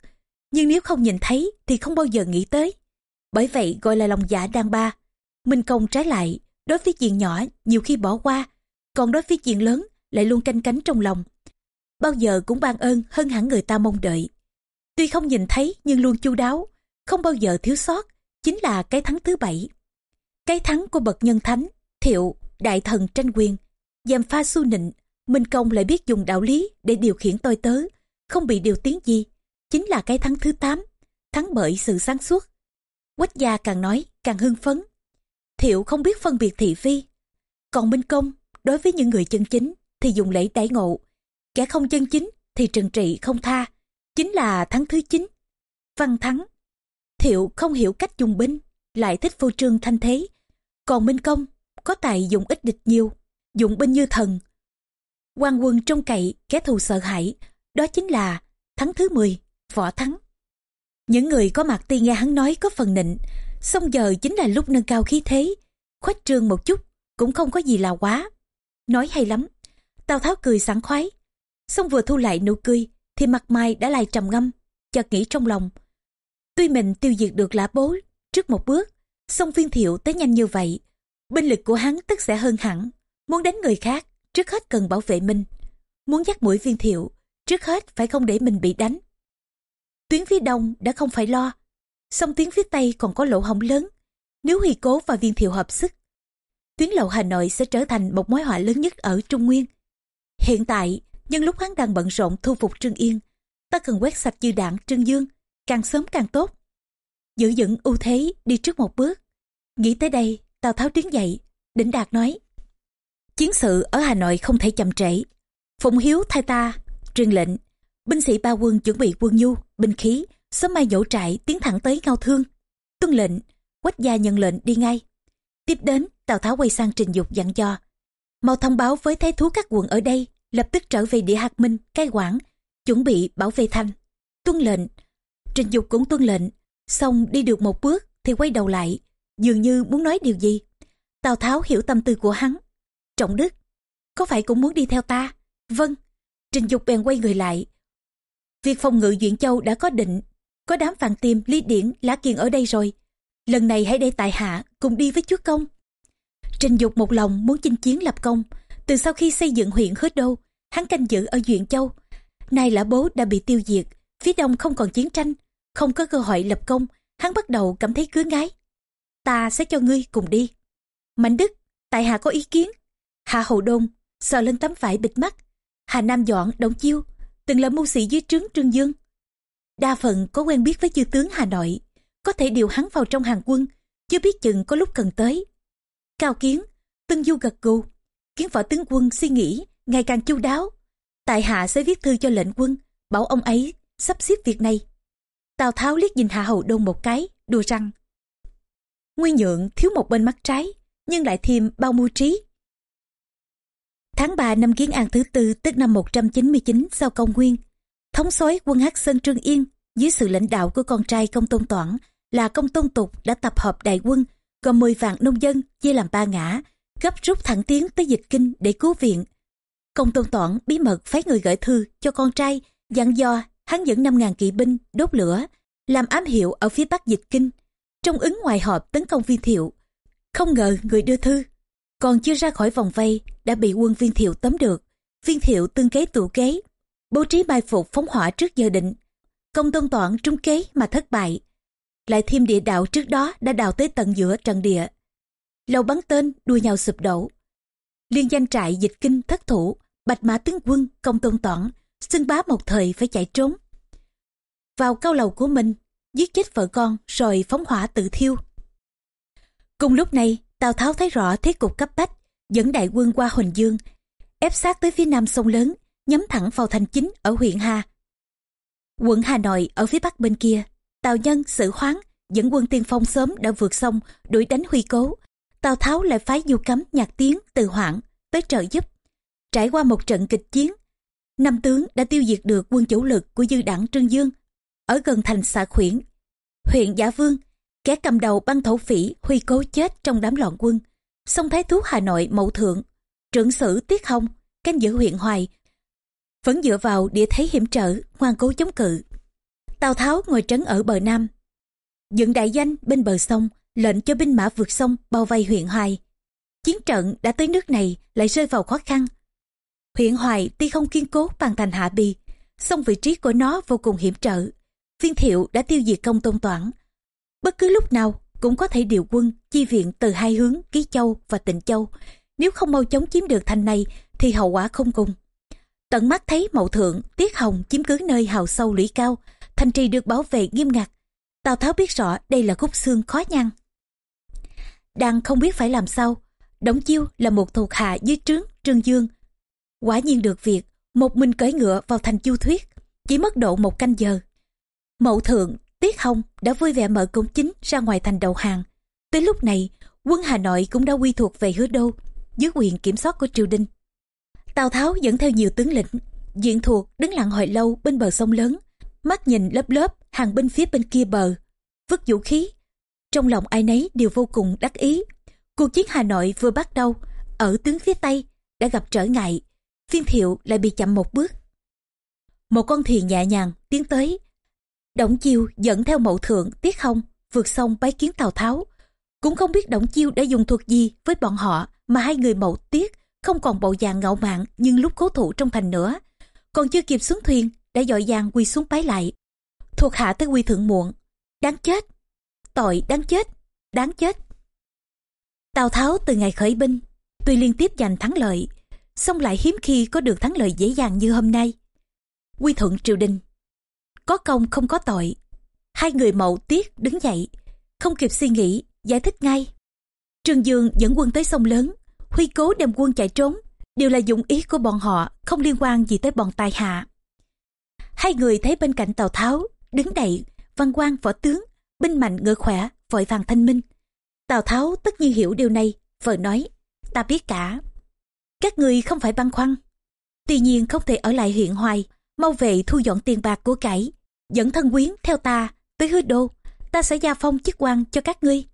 nhưng nếu không nhìn thấy thì không bao giờ nghĩ tới. Bởi vậy gọi là lòng dạ đàn ba. Minh công trái lại, đối với chuyện nhỏ nhiều khi bỏ qua, còn đối với chuyện lớn lại luôn canh cánh trong lòng. Bao giờ cũng ban ơn hơn hẳn người ta mong đợi. Tuy không nhìn thấy nhưng luôn chu đáo, không bao giờ thiếu sót, chính là cái thắng thứ bảy. Cái thắng của bậc nhân thánh, thiệu, đại thần tranh quyền, giam pha su nịnh, Minh Công lại biết dùng đạo lý để điều khiển tôi tớ, không bị điều tiếng gì. Chính là cái thắng thứ tám, thắng bởi sự sáng suốt. Quách gia càng nói, càng hưng phấn. Thiệu không biết phân biệt thị phi. Còn Minh Công, đối với những người chân chính, thì dùng lễ đãi ngộ. Kẻ không chân chính, thì trừng trị không tha. Chính là thắng thứ chín. Văn thắng. Thiệu không hiểu cách dùng binh, lại thích phô trương thanh thế. Còn Minh Công, có tài dùng ít địch nhiều, dụng binh như thần, quan quân trông cậy kẻ thù sợ hãi đó chính là thắng thứ 10, võ thắng. Những người có mặt tuy nghe hắn nói có phần nịnh xong giờ chính là lúc nâng cao khí thế khoách trương một chút cũng không có gì là quá. Nói hay lắm tào tháo cười sảng khoái xong vừa thu lại nụ cười thì mặt mày đã lại trầm ngâm chợt nghĩ trong lòng. Tuy mình tiêu diệt được lã bố trước một bước song viên thiệu tới nhanh như vậy binh lực của hắn tất sẽ hơn hẳn muốn đánh người khác trước hết cần bảo vệ mình. Muốn dắt mũi viên thiệu, trước hết phải không để mình bị đánh. Tuyến phía đông đã không phải lo, song tuyến phía tây còn có lỗ hổng lớn. Nếu Huy Cố và viên thiệu hợp sức, tuyến lậu Hà Nội sẽ trở thành một mối họa lớn nhất ở Trung Nguyên. Hiện tại, nhân lúc hắn đang bận rộn thu phục Trương Yên, ta cần quét sạch dư đảng Trương Dương, càng sớm càng tốt. Giữ vững ưu thế đi trước một bước. Nghĩ tới đây, Tào Tháo đứng dậy, đỉnh đạt nói. Chiến sự ở Hà Nội không thể chậm trễ. Phụng Hiếu thay ta, truyền lệnh, binh sĩ ba quân chuẩn bị quân nhu, binh khí, sớm mai dỗ trại tiến thẳng tới Ngao Thương. Tuân lệnh, quách gia nhận lệnh đi ngay. Tiếp đến, Tào Tháo quay sang trình dục dặn dò. Mau thông báo với thái thú các quận ở đây, lập tức trở về địa hạt minh, cai quản, chuẩn bị bảo vệ thành. Tuân lệnh, trình dục cũng tuân lệnh, xong đi được một bước thì quay đầu lại, dường như muốn nói điều gì. Tào Tháo hiểu tâm tư của hắn, Trọng Đức, có phải cũng muốn đi theo ta? Vâng. Trình Dục bèn quay người lại. Việc phòng ngự Duyện Châu đã có định, có đám phàn tiêm, Lý Điển, lá Kiền ở đây rồi. Lần này hãy để tại hạ cùng đi với chúa công. Trình Dục một lòng muốn chinh chiến lập công. Từ sau khi xây dựng huyện Hứa Đô, hắn canh giữ ở Duyện Châu. Nay lã bố đã bị tiêu diệt, phía đông không còn chiến tranh, không có cơ hội lập công, hắn bắt đầu cảm thấy cưới ngái. Ta sẽ cho ngươi cùng đi. Mạnh Đức, tại hạ có ý kiến. Hạ Hậu Đông sờ lên tấm vải bịt mắt. Hà Nam Doãn đóng Chiêu từng là mưu sĩ dưới trướng Trương Dương. Đa phần có quen biết với chư tướng Hà Nội, có thể điều hắn vào trong hàng quân, chưa biết chừng có lúc cần tới. Cao Kiến, Tân Du gật gù, kiến võ tướng quân suy nghĩ ngày càng chu đáo. Tại hạ sẽ viết thư cho lệnh quân, bảo ông ấy sắp xếp việc này. Tào Tháo liếc nhìn Hạ Hậu Đông một cái, đùa rằng Nguyên nhượng thiếu một bên mắt trái, nhưng lại thêm bao mưu trí. Tháng 3 năm Kiến An thứ tư tức năm 199 sau công nguyên, thống soái quân Hắc Sơn Trương Yên dưới sự lãnh đạo của con trai công tôn toản là công tôn tục đã tập hợp đại quân gồm 10 vạn nông dân chia làm ba ngã gấp rút thẳng tiến tới dịch kinh để cứu viện. Công tôn toản bí mật phái người gửi thư cho con trai dặn dò hắn dẫn 5.000 kỵ binh đốt lửa làm ám hiệu ở phía bắc dịch kinh trong ứng ngoài họp tấn công viên thiệu. Không ngờ người đưa thư còn chưa ra khỏi vòng vây đã bị quân viên thiệu tóm được. Viên thiệu tương kế tụ kế, bố trí bài phục phóng hỏa trước giờ định. Công tôn toản trúng kế mà thất bại. Lại thêm địa đạo trước đó đã đào tới tận giữa trận địa. Lầu bắn tên, đua nhau sụp đổ. Liên danh trại dịch kinh thất thủ, bạch mã tướng quân công tôn toản, xưng bá một thời phải chạy trốn. Vào cao lầu của mình, giết chết vợ con rồi phóng hỏa tự thiêu. Cùng lúc này, tào tháo thấy rõ thế cục cấp bách dẫn đại quân qua huỳnh dương, ép sát tới phía nam sông lớn, nhắm thẳng vào thành chính ở huyện hà. Quận hà nội ở phía bắc bên kia, tào nhân, sử hoáng dẫn quân tiên phong sớm đã vượt sông, đuổi đánh huy cố. Tào tháo lại phái du cấm nhạc tiếng từ hoảng tới trợ giúp. Trải qua một trận kịch chiến, năm tướng đã tiêu diệt được quân chủ lực của dư đảng trương dương ở gần thành xã khuyển, huyện giả vương, kẻ cầm đầu băng thổ phỉ huy cố chết trong đám loạn quân song thái thú, hà nội, mậu thượng. Trưởng sử tiết hồng, canh giữ huyện hoài. Vẫn dựa vào địa thế hiểm trở, ngoan cố chống cự. Tào tháo ngồi trấn ở bờ nam. Dựng đại danh bên bờ sông, lệnh cho binh mã vượt sông bao vây huyện hoài. Chiến trận đã tới nước này lại rơi vào khó khăn. Huyện hoài tuy không kiên cố bằng thành hạ bì, song vị trí của nó vô cùng hiểm trở. Viên thiệu đã tiêu diệt công tôn toản. Bất cứ lúc nào cũng có thể điều quân, chi viện từ hai hướng, ký châu và tịnh châu. Nếu không mau chóng chiếm được thành này, thì hậu quả không cùng. Tận mắt thấy mậu thượng, tiết hồng chiếm cứ nơi hào sâu lũy cao, thành trì được bảo vệ nghiêm ngặt. Tào tháo biết rõ đây là khúc xương khó nhăn. Đang không biết phải làm sao đổng chiêu là một thuộc hạ dưới trướng trương dương. Quả nhiên được việc, một mình cưỡi ngựa vào thành chu thuyết, chỉ mất độ một canh giờ. Mậu thượng tiết hồng đã vui vẻ mở cổng chính ra ngoài thành đầu hàng. Tới lúc này, quân hà nội cũng đã quy thuộc về hứa đô dưới quyền kiểm soát của triều đình. Tào tháo dẫn theo nhiều tướng lĩnh, diện thuộc đứng lặng hồi lâu bên bờ sông lớn, mắt nhìn lớp lớp hàng bên phía bên kia bờ. Vứt vũ khí, trong lòng ai nấy đều vô cùng đắc ý. Cuộc chiến hà nội vừa bắt đầu, ở tướng phía tây đã gặp trở ngại, phiên thiệu lại bị chậm một bước. Một con thuyền nhẹ nhàng tiến tới động chiêu dẫn theo mậu thượng, tiết không vượt sông bái kiến tào tháo. Cũng không biết động chiêu đã dùng thuật gì với bọn họ mà hai người mậu tiết không còn bộ dạng ngạo mạn nhưng lúc cố thủ trong thành nữa. Còn chưa kịp xuống thuyền, đã dội dàng quỳ xuống bái lại. Thuộc hạ tới quy thượng muộn. Đáng chết! Tội đáng chết! Đáng chết! Tào tháo từ ngày khởi binh, tuy liên tiếp giành thắng lợi, song lại hiếm khi có được thắng lợi dễ dàng như hôm nay. Quy thuận triều đình có công không có tội. Hai người mậu tiết đứng dậy, không kịp suy nghĩ, giải thích ngay. Trương dương dẫn quân tới sông lớn, huy cố đem quân chạy trốn, đều là dụng ý của bọn họ, không liên quan gì tới bọn tài hạ. Hai người thấy bên cạnh tào tháo, đứng đậy văn quan võ tướng, binh mạnh ngựa khỏe, vội vàng thanh minh. Tào tháo tất nhiên hiểu điều này vợ nói, ta biết cả. Các người không phải băn khoăn. Tuy nhiên không thể ở lại huyện hoài mau về thu dọn tiền bạc của cải. Dẫn thân quyến theo ta tới hứa đô. Ta sẽ gia phong chức quan cho các ngươi.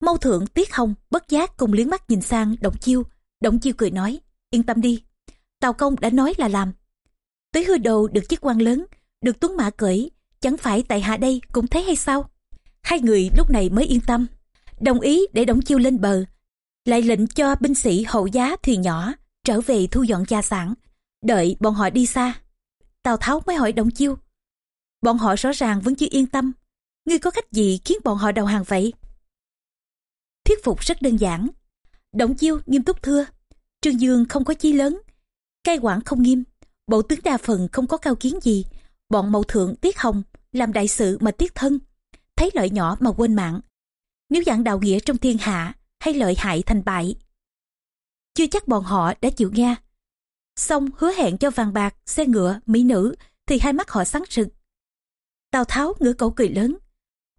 Mâu thượng tiết hồng bất giác cùng liếng mắt nhìn sang động chiêu. Động chiêu cười nói, yên tâm đi. Tào công đã nói là làm. Tới hứa đồ được chức quan lớn, được tuấn mã cởi, chẳng phải tại hạ đây cũng thấy hay sao? Hai người lúc này mới yên tâm. Đồng ý để động chiêu lên bờ, lại lệnh cho binh sĩ hậu giá thuyền nhỏ trở về thu dọn gia sản. Đợi bọn họ đi xa tào tháo mới hỏi đồng chiêu. Bọn họ rõ ràng vẫn chưa yên tâm. Ngươi có cách gì khiến bọn họ đầu hàng vậy? Thuyết phục rất đơn giản. Đồng chiêu nghiêm túc thưa. Trương dương không có chí lớn. Cai quản không nghiêm. Bộ tướng đa phần không có cao kiến gì. Bọn mậu thượng tiết hồng làm đại sự mà tiết thân. Thấy lợi nhỏ mà quên mạng. Nếu dạng đạo nghĩa trong thiên hạ hay lợi hại thành bại, chưa chắc bọn họ đã chịu nghe xong hứa hẹn cho vàng bạc, xe ngựa, mỹ nữ, thì hai mắt họ sáng rực. Tào tháo ngửa cổ cười lớn.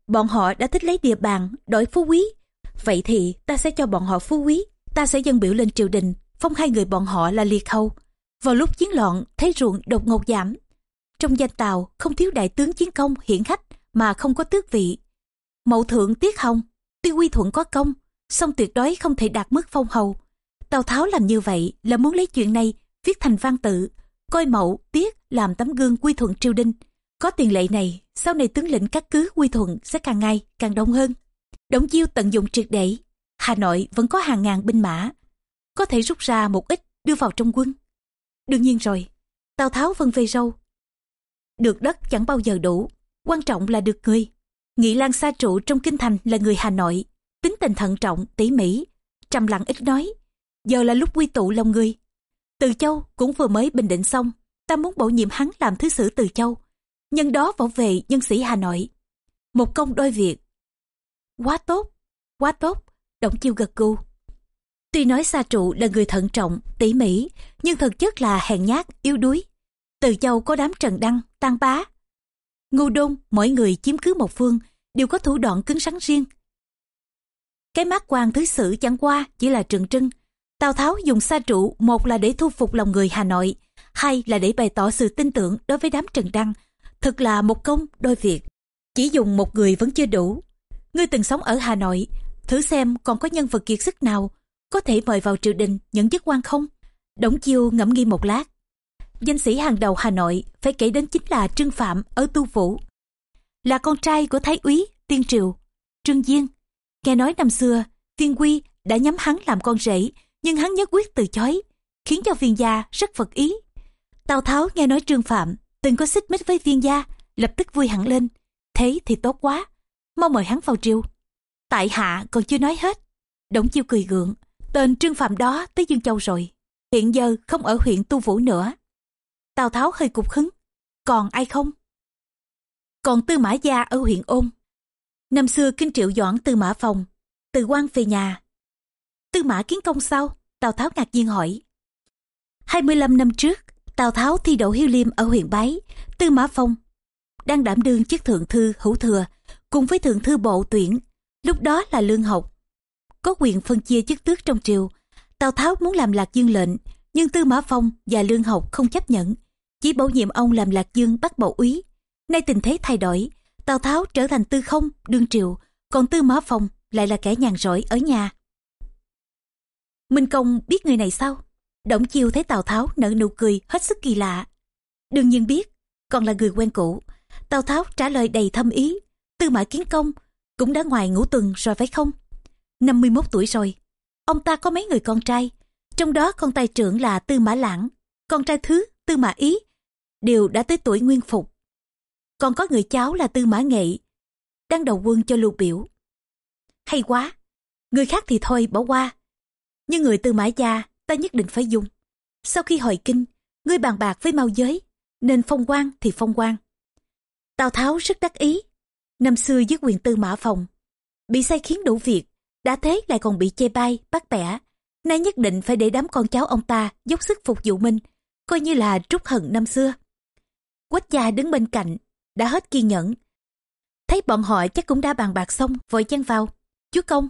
Bọn họ đã thích lấy địa bàn, đổi phú quý. Vậy thì ta sẽ cho bọn họ phú quý, ta sẽ dân biểu lên triều đình, phong hai người bọn họ là liệt hầu. Vào lúc chiến loạn, thấy ruộng đột ngột giảm. Trong danh tàu không thiếu đại tướng chiến công hiển khách mà không có tước vị. Mậu thượng tiết hồng, tuy quy thuận có công, song tuyệt đối không thể đạt mức phong hầu. Tào tháo làm như vậy là muốn lấy chuyện này viết thành văn tự coi mậu tiết làm tấm gương quy thuận triều đình có tiền lệ này sau này tướng lĩnh các cứ quy thuận sẽ càng ngày càng đông hơn đổng chiêu tận dụng triệt để Hà Nội vẫn có hàng ngàn binh mã, có thể rút ra một ít đưa vào trong quân. Đương nhiên rồi, Tào Tháo vân vây râu. Được đất chẳng bao giờ đủ, quan trọng là được người. Nghị Lan Sa Trụ trong kinh thành là người Hà Nội, tính tình thận trọng, tỉ mỉ, trầm lặng ít nói. Giờ là lúc quy tụ lòng người. Từ Châu cũng vừa mới bình định xong, ta muốn bổ nhiệm hắn làm thứ sử Từ Châu. Nhân đó bảo vệ nhân sĩ Hà Nội. Một công đôi việc. Quá tốt, quá tốt, Động Chiêu gật gù. Tuy nói Sa Trụ là người thận trọng, tỉ mỉ, nhưng thực chất là hèn nhát, yếu đuối. Từ Châu có đám Trần Đăng, Tăng Bá. Ngu Đôn, mỗi người chiếm cứ một phương, đều có thủ đoạn cứng rắn riêng. Cái mắt quan thứ sử chẳng qua chỉ là trường trưng. Tào Tháo dùng Sa Trụ một là để thu phục lòng người Hà Nội, hai là để bày tỏ sự tin tưởng đối với đám Trần Đăng. Thực là một công đôi việc. Chỉ dùng một người vẫn chưa đủ. Ngươi từng sống ở Hà Nội, thử xem còn có nhân vật kiệt sức nào có thể mời vào triều đình nhận chức quan không? Đổng Chiêu ngẫm nghi một lát. Danh sĩ hàng đầu Hà Nội phải kể đến chính là Trương Phạm ở Tu Vũ. Là con trai của Thái úy Tiên Triều, Trương Diên. Nghe nói năm xưa, Tiên Quy đã nhắm hắn làm con rể, nhưng hắn nhất quyết từ chối, khiến cho viên gia rất phật ý. Tào Tháo nghe nói Trương Phạm từng có xích mích với viên gia, lập tức vui hẳn lên. Thế thì tốt quá, mau mời hắn vào triều. Tại hạ còn chưa nói hết. Đổng chiêu cười gượng, tên Trương Phạm đó tới Dương Châu rồi. Hiện giờ không ở huyện Tu Vũ nữa. Tào Tháo hơi cục hứng. Còn ai không? Còn Tư Mã Gia ở huyện Ôn. Năm xưa kinh triệu doãn Tư Mã Phòng, từ quan về nhà. Tư Mã Kiến Công sao? Tào Tháo ngạc nhiên hỏi. 25 năm trước, Tào Tháo thi đậu hiếu liêm ở huyện Bái, Tư Mã Phong đang đảm đương chức thượng thư hữu thừa cùng với thượng thư bộ tuyển. Lúc đó là lương học. Có quyền phân chia chức tước trong triều. Tào tháo muốn làm lạc dương lệnh nhưng tư mã phong và lương học không chấp nhận. Chỉ bổ nhiệm ông làm lạc dương bắt bộ úy. Nay tình thế thay đổi tào tháo trở thành tư không đương triều còn tư mã phong lại là kẻ nhàn rỗi ở nhà minh công biết người này sao động chiêu thấy tào tháo nở nụ cười hết sức kỳ lạ đương nhiên biết còn là người quen cũ tào tháo trả lời đầy thâm ý tư mã kiến công cũng đã ngoài ngũ tuần rồi phải không? 51 tuổi rồi. Ông ta có mấy người con trai, trong đó con trai trưởng là Tư Mã Lãng, con trai thứ Tư Mã Ý, đều đã tới tuổi nguyên phục. Còn có người cháu là Tư Mã Nghệ, đang đầu quân cho lưu biểu. Hay quá, người khác thì thôi bỏ qua. Nhưng người Tư Mã Gia ta nhất định phải dùng. Sau khi hồi kinh, ngươi bàn bạc với mau giới, nên phong quan thì phong quan. Tào Tháo rất đắc ý, Năm xưa dưới quyền tư mã phòng, bị sai khiến đủ việc, đã thế lại còn bị chê bai, bắt bẻ. Nay nhất định phải để đám con cháu ông ta dốc sức phục vụ mình, coi như là trút hận năm xưa. Quách gia đứng bên cạnh, đã hết kiên nhẫn. Thấy bọn họ chắc cũng đã bàn bạc xong, vội chen vào. Chúa công,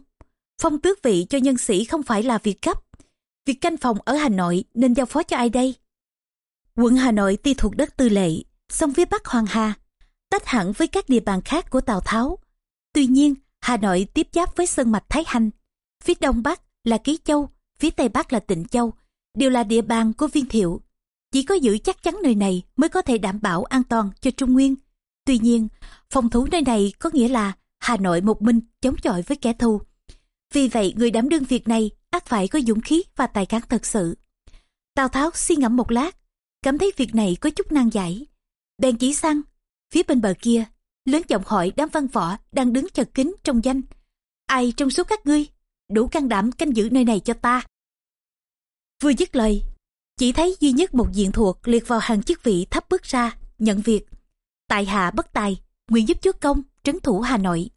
phong tước vị cho nhân sĩ không phải là việc cấp. Việc canh phòng ở Hà Nội nên giao phó cho ai đây? Quận Hà Nội tuy thuộc đất tư lệ, song phía Bắc Hoàng Hà tách hẳn với các địa bàn khác của Tào Tháo. Tuy nhiên, Hà Nội tiếp giáp với Sơn Mạch Thái Hành. Phía đông bắc là Ký Châu, phía tây bắc là Tịnh Châu, đều là địa bàn của viên thiệu. Chỉ có giữ chắc chắn nơi này mới có thể đảm bảo an toàn cho Trung Nguyên. Tuy nhiên, phòng thủ nơi này có nghĩa là Hà Nội một mình chống chọi với kẻ thù. Vì vậy người đảm đương việc này ắt phải có dũng khí và tài cán thật sự. Tào Tháo suy ngẫm một lát, cảm thấy việc này có chút nan giải. Bèn chỉ sang Phía bên bờ kia, lớn giọng hỏi đám văn võ đang đứng chật kín trong danh. Ai trong số các ngươi, đủ can đảm canh giữ nơi này cho ta. Vừa dứt lời, chỉ thấy duy nhất một diện thuộc liệt vào hàng chức vị thấp bước ra, nhận việc. Tại hạ bất tài, nguyện giúp chúa công, trấn thủ Hà Nội.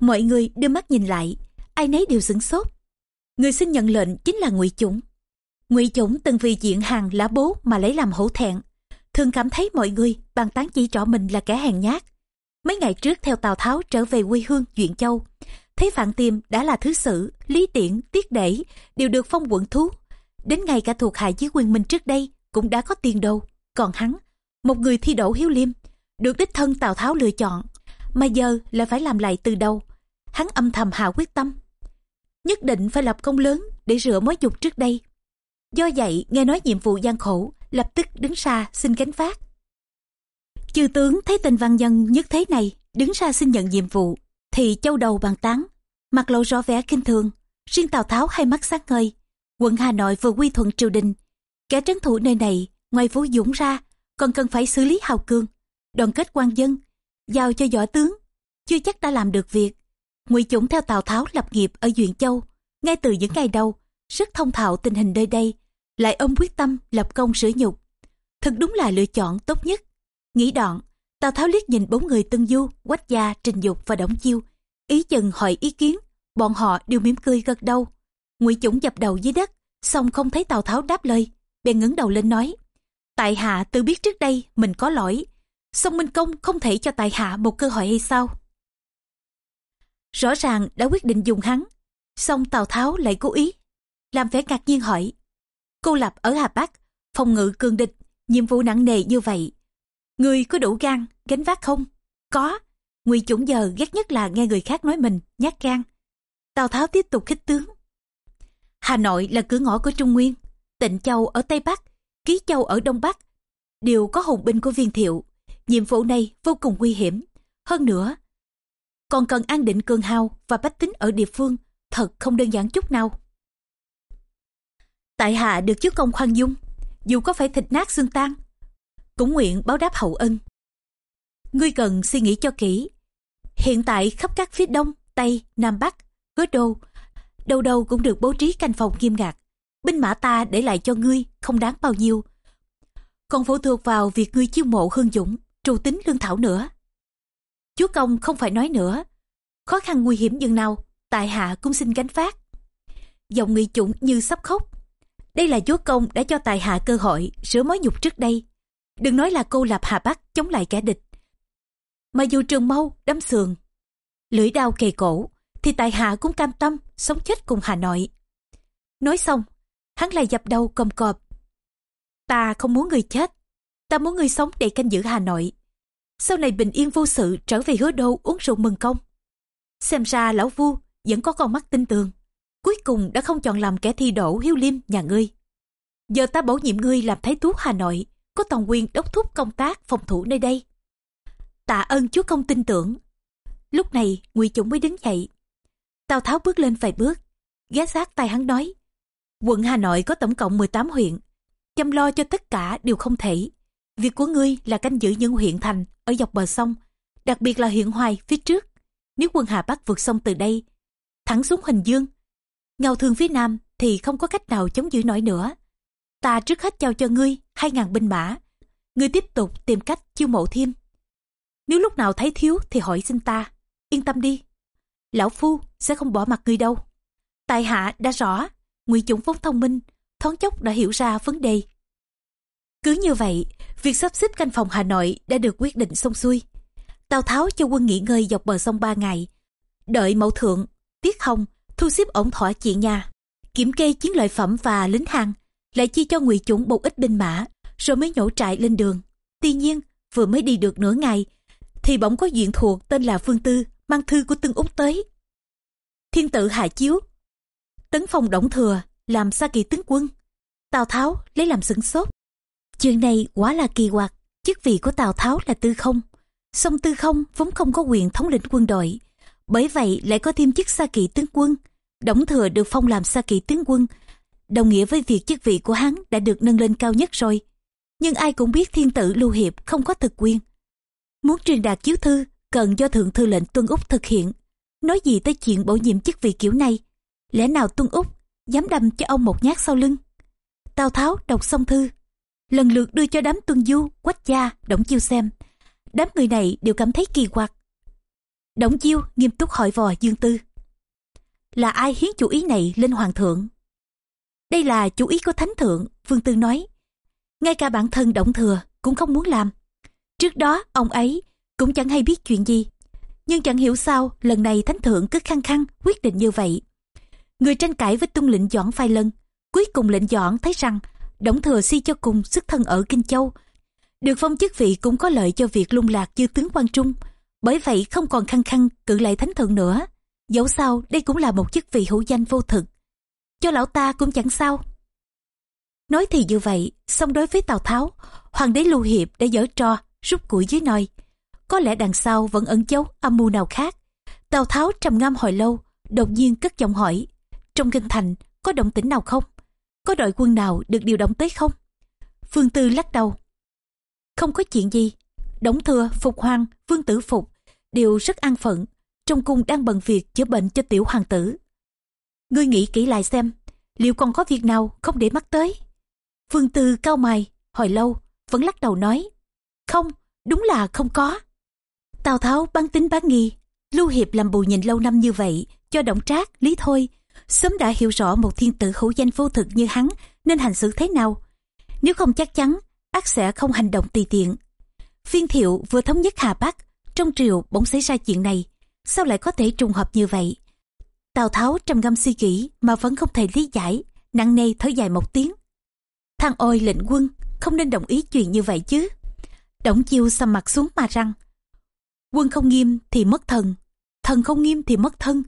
Mọi người đưa mắt nhìn lại, ai nấy đều sửng sốt. Người xin nhận lệnh chính là ngụy Chủng. Ngụy Chủng từng vì diện hàng lá bố mà lấy làm hổ thẹn, thường cảm thấy mọi người bàn tán chỉ trỏ mình là kẻ hèn nhát. Mấy ngày trước theo Tào Tháo trở về quê hương Duyện Châu, thấy Phạm Tiêm đã là thứ sử, lý tiễn, tiết đẩy đều được phong quận thú. Đến ngày cả thuộc hạ dưới quyền mình trước đây cũng đã có tiền đồ. Còn hắn, một người thi đậu hiếu liêm, được đích thân Tào Tháo lựa chọn, mà giờ lại phải làm lại từ đầu. Hắn âm thầm hạ quyết tâm. Nhất định phải lập công lớn để rửa mối dục trước đây. Do vậy, nghe nói nhiệm vụ gian khổ, lập tức đứng xa xin gánh phát. Chư tướng thấy tình văn nhân nhất thế này đứng xa xin nhận nhiệm vụ thì châu đầu bàn tán mặt lộ rõ vẻ kinh thường riêng Tào Tháo hai mắt sát ngơi, Quận Hà Nội vừa quy thuận triều đình, kẻ trấn thủ nơi này ngoài Vũ Dũng ra còn cần phải xử lý hào cương, đoàn kết quan dân, giao cho võ tướng, chưa chắc đã làm được việc. Ngụy Chủng theo Tào Tháo lập nghiệp ở Duyện Châu, ngay từ những ngày đầu, rất thông thạo tình hình nơi đây, lại ôm quyết tâm lập công sửa nhục. Thật đúng là lựa chọn tốt nhất. Nghĩ đoạn, Tào Tháo liếc nhìn bốn người Tân Du, Quách Gia, Trình Dục và Đổng Chiêu, ý chừng hỏi ý kiến, bọn họ đều mỉm cười gật đầu. Ngụy Chủng dập đầu dưới đất, xong không thấy Tào Tháo đáp lời, bèn ngẩng đầu lên nói: Tại hạ tự biết trước đây mình có lỗi, song Minh Công không thể cho tại hạ một cơ hội hay sao? Rõ ràng đã quyết định dùng hắn, song Tào Tháo lại cố ý, làm vẻ ngạc nhiên hỏi. Cô lập ở Hà Bắc, phòng ngự cường địch, nhiệm vụ nặng nề như vậy. Người có đủ gan, gánh vác không? Có. Ngụy chủng giờ ghét nhất là nghe người khác nói mình, nhát gan. Tào Tháo tiếp tục khích tướng. Hà Nội là cửa ngõ của Trung Nguyên, Tịnh Châu ở Tây Bắc, Ký Châu ở Đông Bắc, đều có hùng binh của viên thiệu. Nhiệm vụ này vô cùng nguy hiểm. Hơn nữa, còn cần an định cường hào và bách tính ở địa phương, thật không đơn giản chút nào. Tại hạ được chúa công khoan dung, dù có phải thịt nát xương tan, cũng nguyện báo đáp hậu ân. Ngươi cần suy nghĩ cho kỹ. Hiện tại khắp các phía đông, tây, nam bắc, hứa đô, đâu đâu cũng được bố trí canh phòng nghiêm ngặt. Binh mã ta để lại cho ngươi không đáng bao nhiêu. Còn phụ thuộc vào việc ngươi chiêu mộ hương dũng, trù tính lương thảo nữa. Chúa công không phải nói nữa. Khó khăn nguy hiểm dường nào, tại hạ cũng xin gánh phát. Giọng nghị chủng như sắp khóc. Đây là chúa công đã cho tài hạ cơ hội sửa mối nhục trước đây. Đừng nói là cô lập Hà Bắc chống lại kẻ địch. Mà dù trường mâu, đâm sườn, lưỡi đao kề cổ, thì tại hạ cũng cam tâm sống chết cùng Hà Nội. Nói xong, hắn lại dập đầu cầm cọp. Ta không muốn người chết, ta muốn người sống để canh giữ Hà Nội. Sau này bình yên vô sự trở về hứa đô uống rượu mừng công. Xem ra lão vu vẫn có con mắt tin tường. Cuối cùng đã không chọn làm kẻ thi đổ hiếu liêm nhà ngươi. Giờ ta bổ nhiệm ngươi làm thái tú Hà Nội, có toàn quyền đốc thúc công tác phòng thủ nơi đây. Tạ ơn chúa công tin tưởng. Lúc này ngụy Chủng mới đứng dậy. Tào Tháo bước lên vài bước, ghé sát tay hắn nói. Quận Hà Nội có tổng cộng 18 huyện. Chăm lo cho tất cả đều không thể. Việc của ngươi là canh giữ những huyện thành ở dọc bờ sông, đặc biệt là huyện Hoài phía trước. Nếu quân Hà Bắc vượt sông từ đây, thẳng xuống Hình Dương, ngầu thương phía nam thì không có cách nào chống giữ nổi nữa. Ta trước hết trao cho ngươi hai ngàn binh mã. Ngươi tiếp tục tìm cách chiêu mộ thêm. Nếu lúc nào thấy thiếu thì hỏi xin ta. Yên tâm đi. Lão Phu sẽ không bỏ mặt ngươi đâu. Tài hạ đã rõ, ngụy Chủng vốn thông minh, thoáng chốc đã hiểu ra vấn đề. Cứ như vậy, việc sắp xếp canh phòng Hà Nội đã được quyết định xong xuôi. Tào Tháo cho quân nghỉ ngơi dọc bờ sông ba ngày. Đợi mẫu thượng, tiết hồng, thu xếp ổn thỏa chuyện nhà. Kiểm kê chiến lợi phẩm và lính hàng, lại chi cho ngụy Chủng một ít binh mã, rồi mới nhổ trại lên đường. Tuy nhiên, vừa mới đi được nửa ngày, thì bỗng có diện thuộc tên là Phương Tư mang thư của Tương Úc tới. Thiên tự hạ chiếu, tấn phong động thừa, làm xa kỳ tướng quân. Tào Tháo lấy làm sửng sốt. Chuyện này quá là kỳ quặc, chức vị của Tào Tháo là tư không. Song tư không vốn không có quyền thống lĩnh quân đội. Bởi vậy lại có thêm chức xa kỵ tướng quân. Đổng thừa được phong làm xa kỵ tướng quân. Đồng nghĩa với việc chức vị của hắn đã được nâng lên cao nhất rồi. Nhưng ai cũng biết thiên tử lưu hiệp không có thực quyền. Muốn truyền đạt chiếu thư cần do thượng thư lệnh tuân úc thực hiện. Nói gì tới chuyện bổ nhiệm chức vị kiểu này? Lẽ nào tuân úc dám đâm cho ông một nhát sau lưng? Tào Tháo đọc xong thư, lần lượt đưa cho đám tuân du, quách gia, đổng chiêu xem. Đám người này đều cảm thấy kỳ quặc. Đổng chiêu nghiêm túc hỏi vò Dương Tư. Là ai hiến chủ ý này lên hoàng thượng? Đây là chủ ý của thánh thượng, Vương Tư nói. Ngay cả bản thân Động Thừa cũng không muốn làm. Trước đó ông ấy cũng chẳng hay biết chuyện gì. Nhưng chẳng hiểu sao lần này thánh thượng cứ khăng khăng quyết định như vậy. Người tranh cãi với tung lệnh dọn phai lân. Cuối cùng lệnh dọn thấy rằng Đổng Thừa si cho cùng sức thân ở Kinh Châu. Được phong chức vị cũng có lợi cho việc lung lạc chư tướng quan trung. Bởi vậy không còn khăng khăng cự lại thánh thượng nữa. Dẫu sao đây cũng là một chức vị hữu danh vô thực. Cho lão ta cũng chẳng sao. Nói thì như vậy, song đối với Tào Tháo, Hoàng đế Lưu Hiệp đã dở trò, rút củi dưới nồi. Có lẽ đằng sau vẫn ẩn giấu âm mưu nào khác. Tào Tháo trầm ngâm hồi lâu, đột nhiên cất giọng hỏi. trong kinh thành có động tĩnh nào không? Có đội quân nào được điều động tới không? Phương Tư lắc đầu. Không có chuyện gì. Đổng Thừa, Phục Hoàng, Vương Tử Phục đều rất an phận. Trong cung đang bận việc chữa bệnh cho tiểu hoàng tử. Ngươi nghĩ kỹ lại xem, liệu còn có việc nào không để mắt tới? Phương Tư cao mày, hồi lâu, vẫn lắc đầu nói. Không, đúng là không có. Tào Tháo bán tính bán nghi, Lưu Hiệp làm bù nhìn lâu năm như vậy, cho Động Trác, Lý Thôi, sớm đã hiểu rõ một thiên tử hữu danh vô thực như hắn nên hành xử thế nào. Nếu không chắc chắn, ác sẽ không hành động tùy tiện. Phiên thiệu vừa thống nhất Hà Bắc, trong triều bỗng xảy ra chuyện này, sao lại có thể trùng hợp như vậy? Tào Tháo trầm ngâm suy nghĩ mà vẫn không thể lý giải, nặng nề thở dài một tiếng. Thằng ôi lệnh quân, không nên đồng ý chuyện như vậy chứ. Đổng chiêu xăm mặt xuống mà răng. Quân không nghiêm thì mất thần, thần không nghiêm thì mất thân.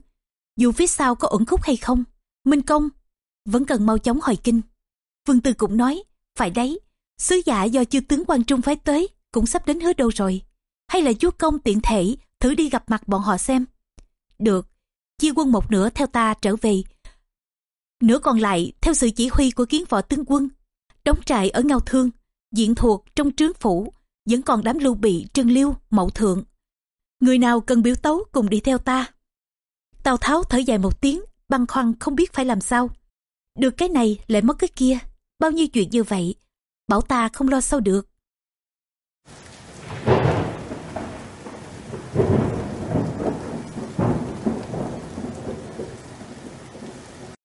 Dù phía sau có ẩn khúc hay không, Minh Công vẫn cần mau chóng hồi kinh. Vương Tư cũng nói, phải đấy, sứ giả do chư tướng quan trung phái tới cũng sắp đến hứa đâu rồi. Hay là chúa công tiện thể thử đi gặp mặt bọn họ xem. Được, chia quân một nửa theo ta trở về. Nửa còn lại theo sự chỉ huy của kiến võ tướng quân. Đóng trại ở Ngao Thương, diện thuộc trong trướng phủ, vẫn còn đám lưu bị trương liêu, mậu thượng. Người nào cần biểu tấu cùng đi theo ta. Tào Tháo thở dài một tiếng, băn khoăn không biết phải làm sao. Được cái này lại mất cái kia, bao nhiêu chuyện như vậy, bảo ta không lo sao được.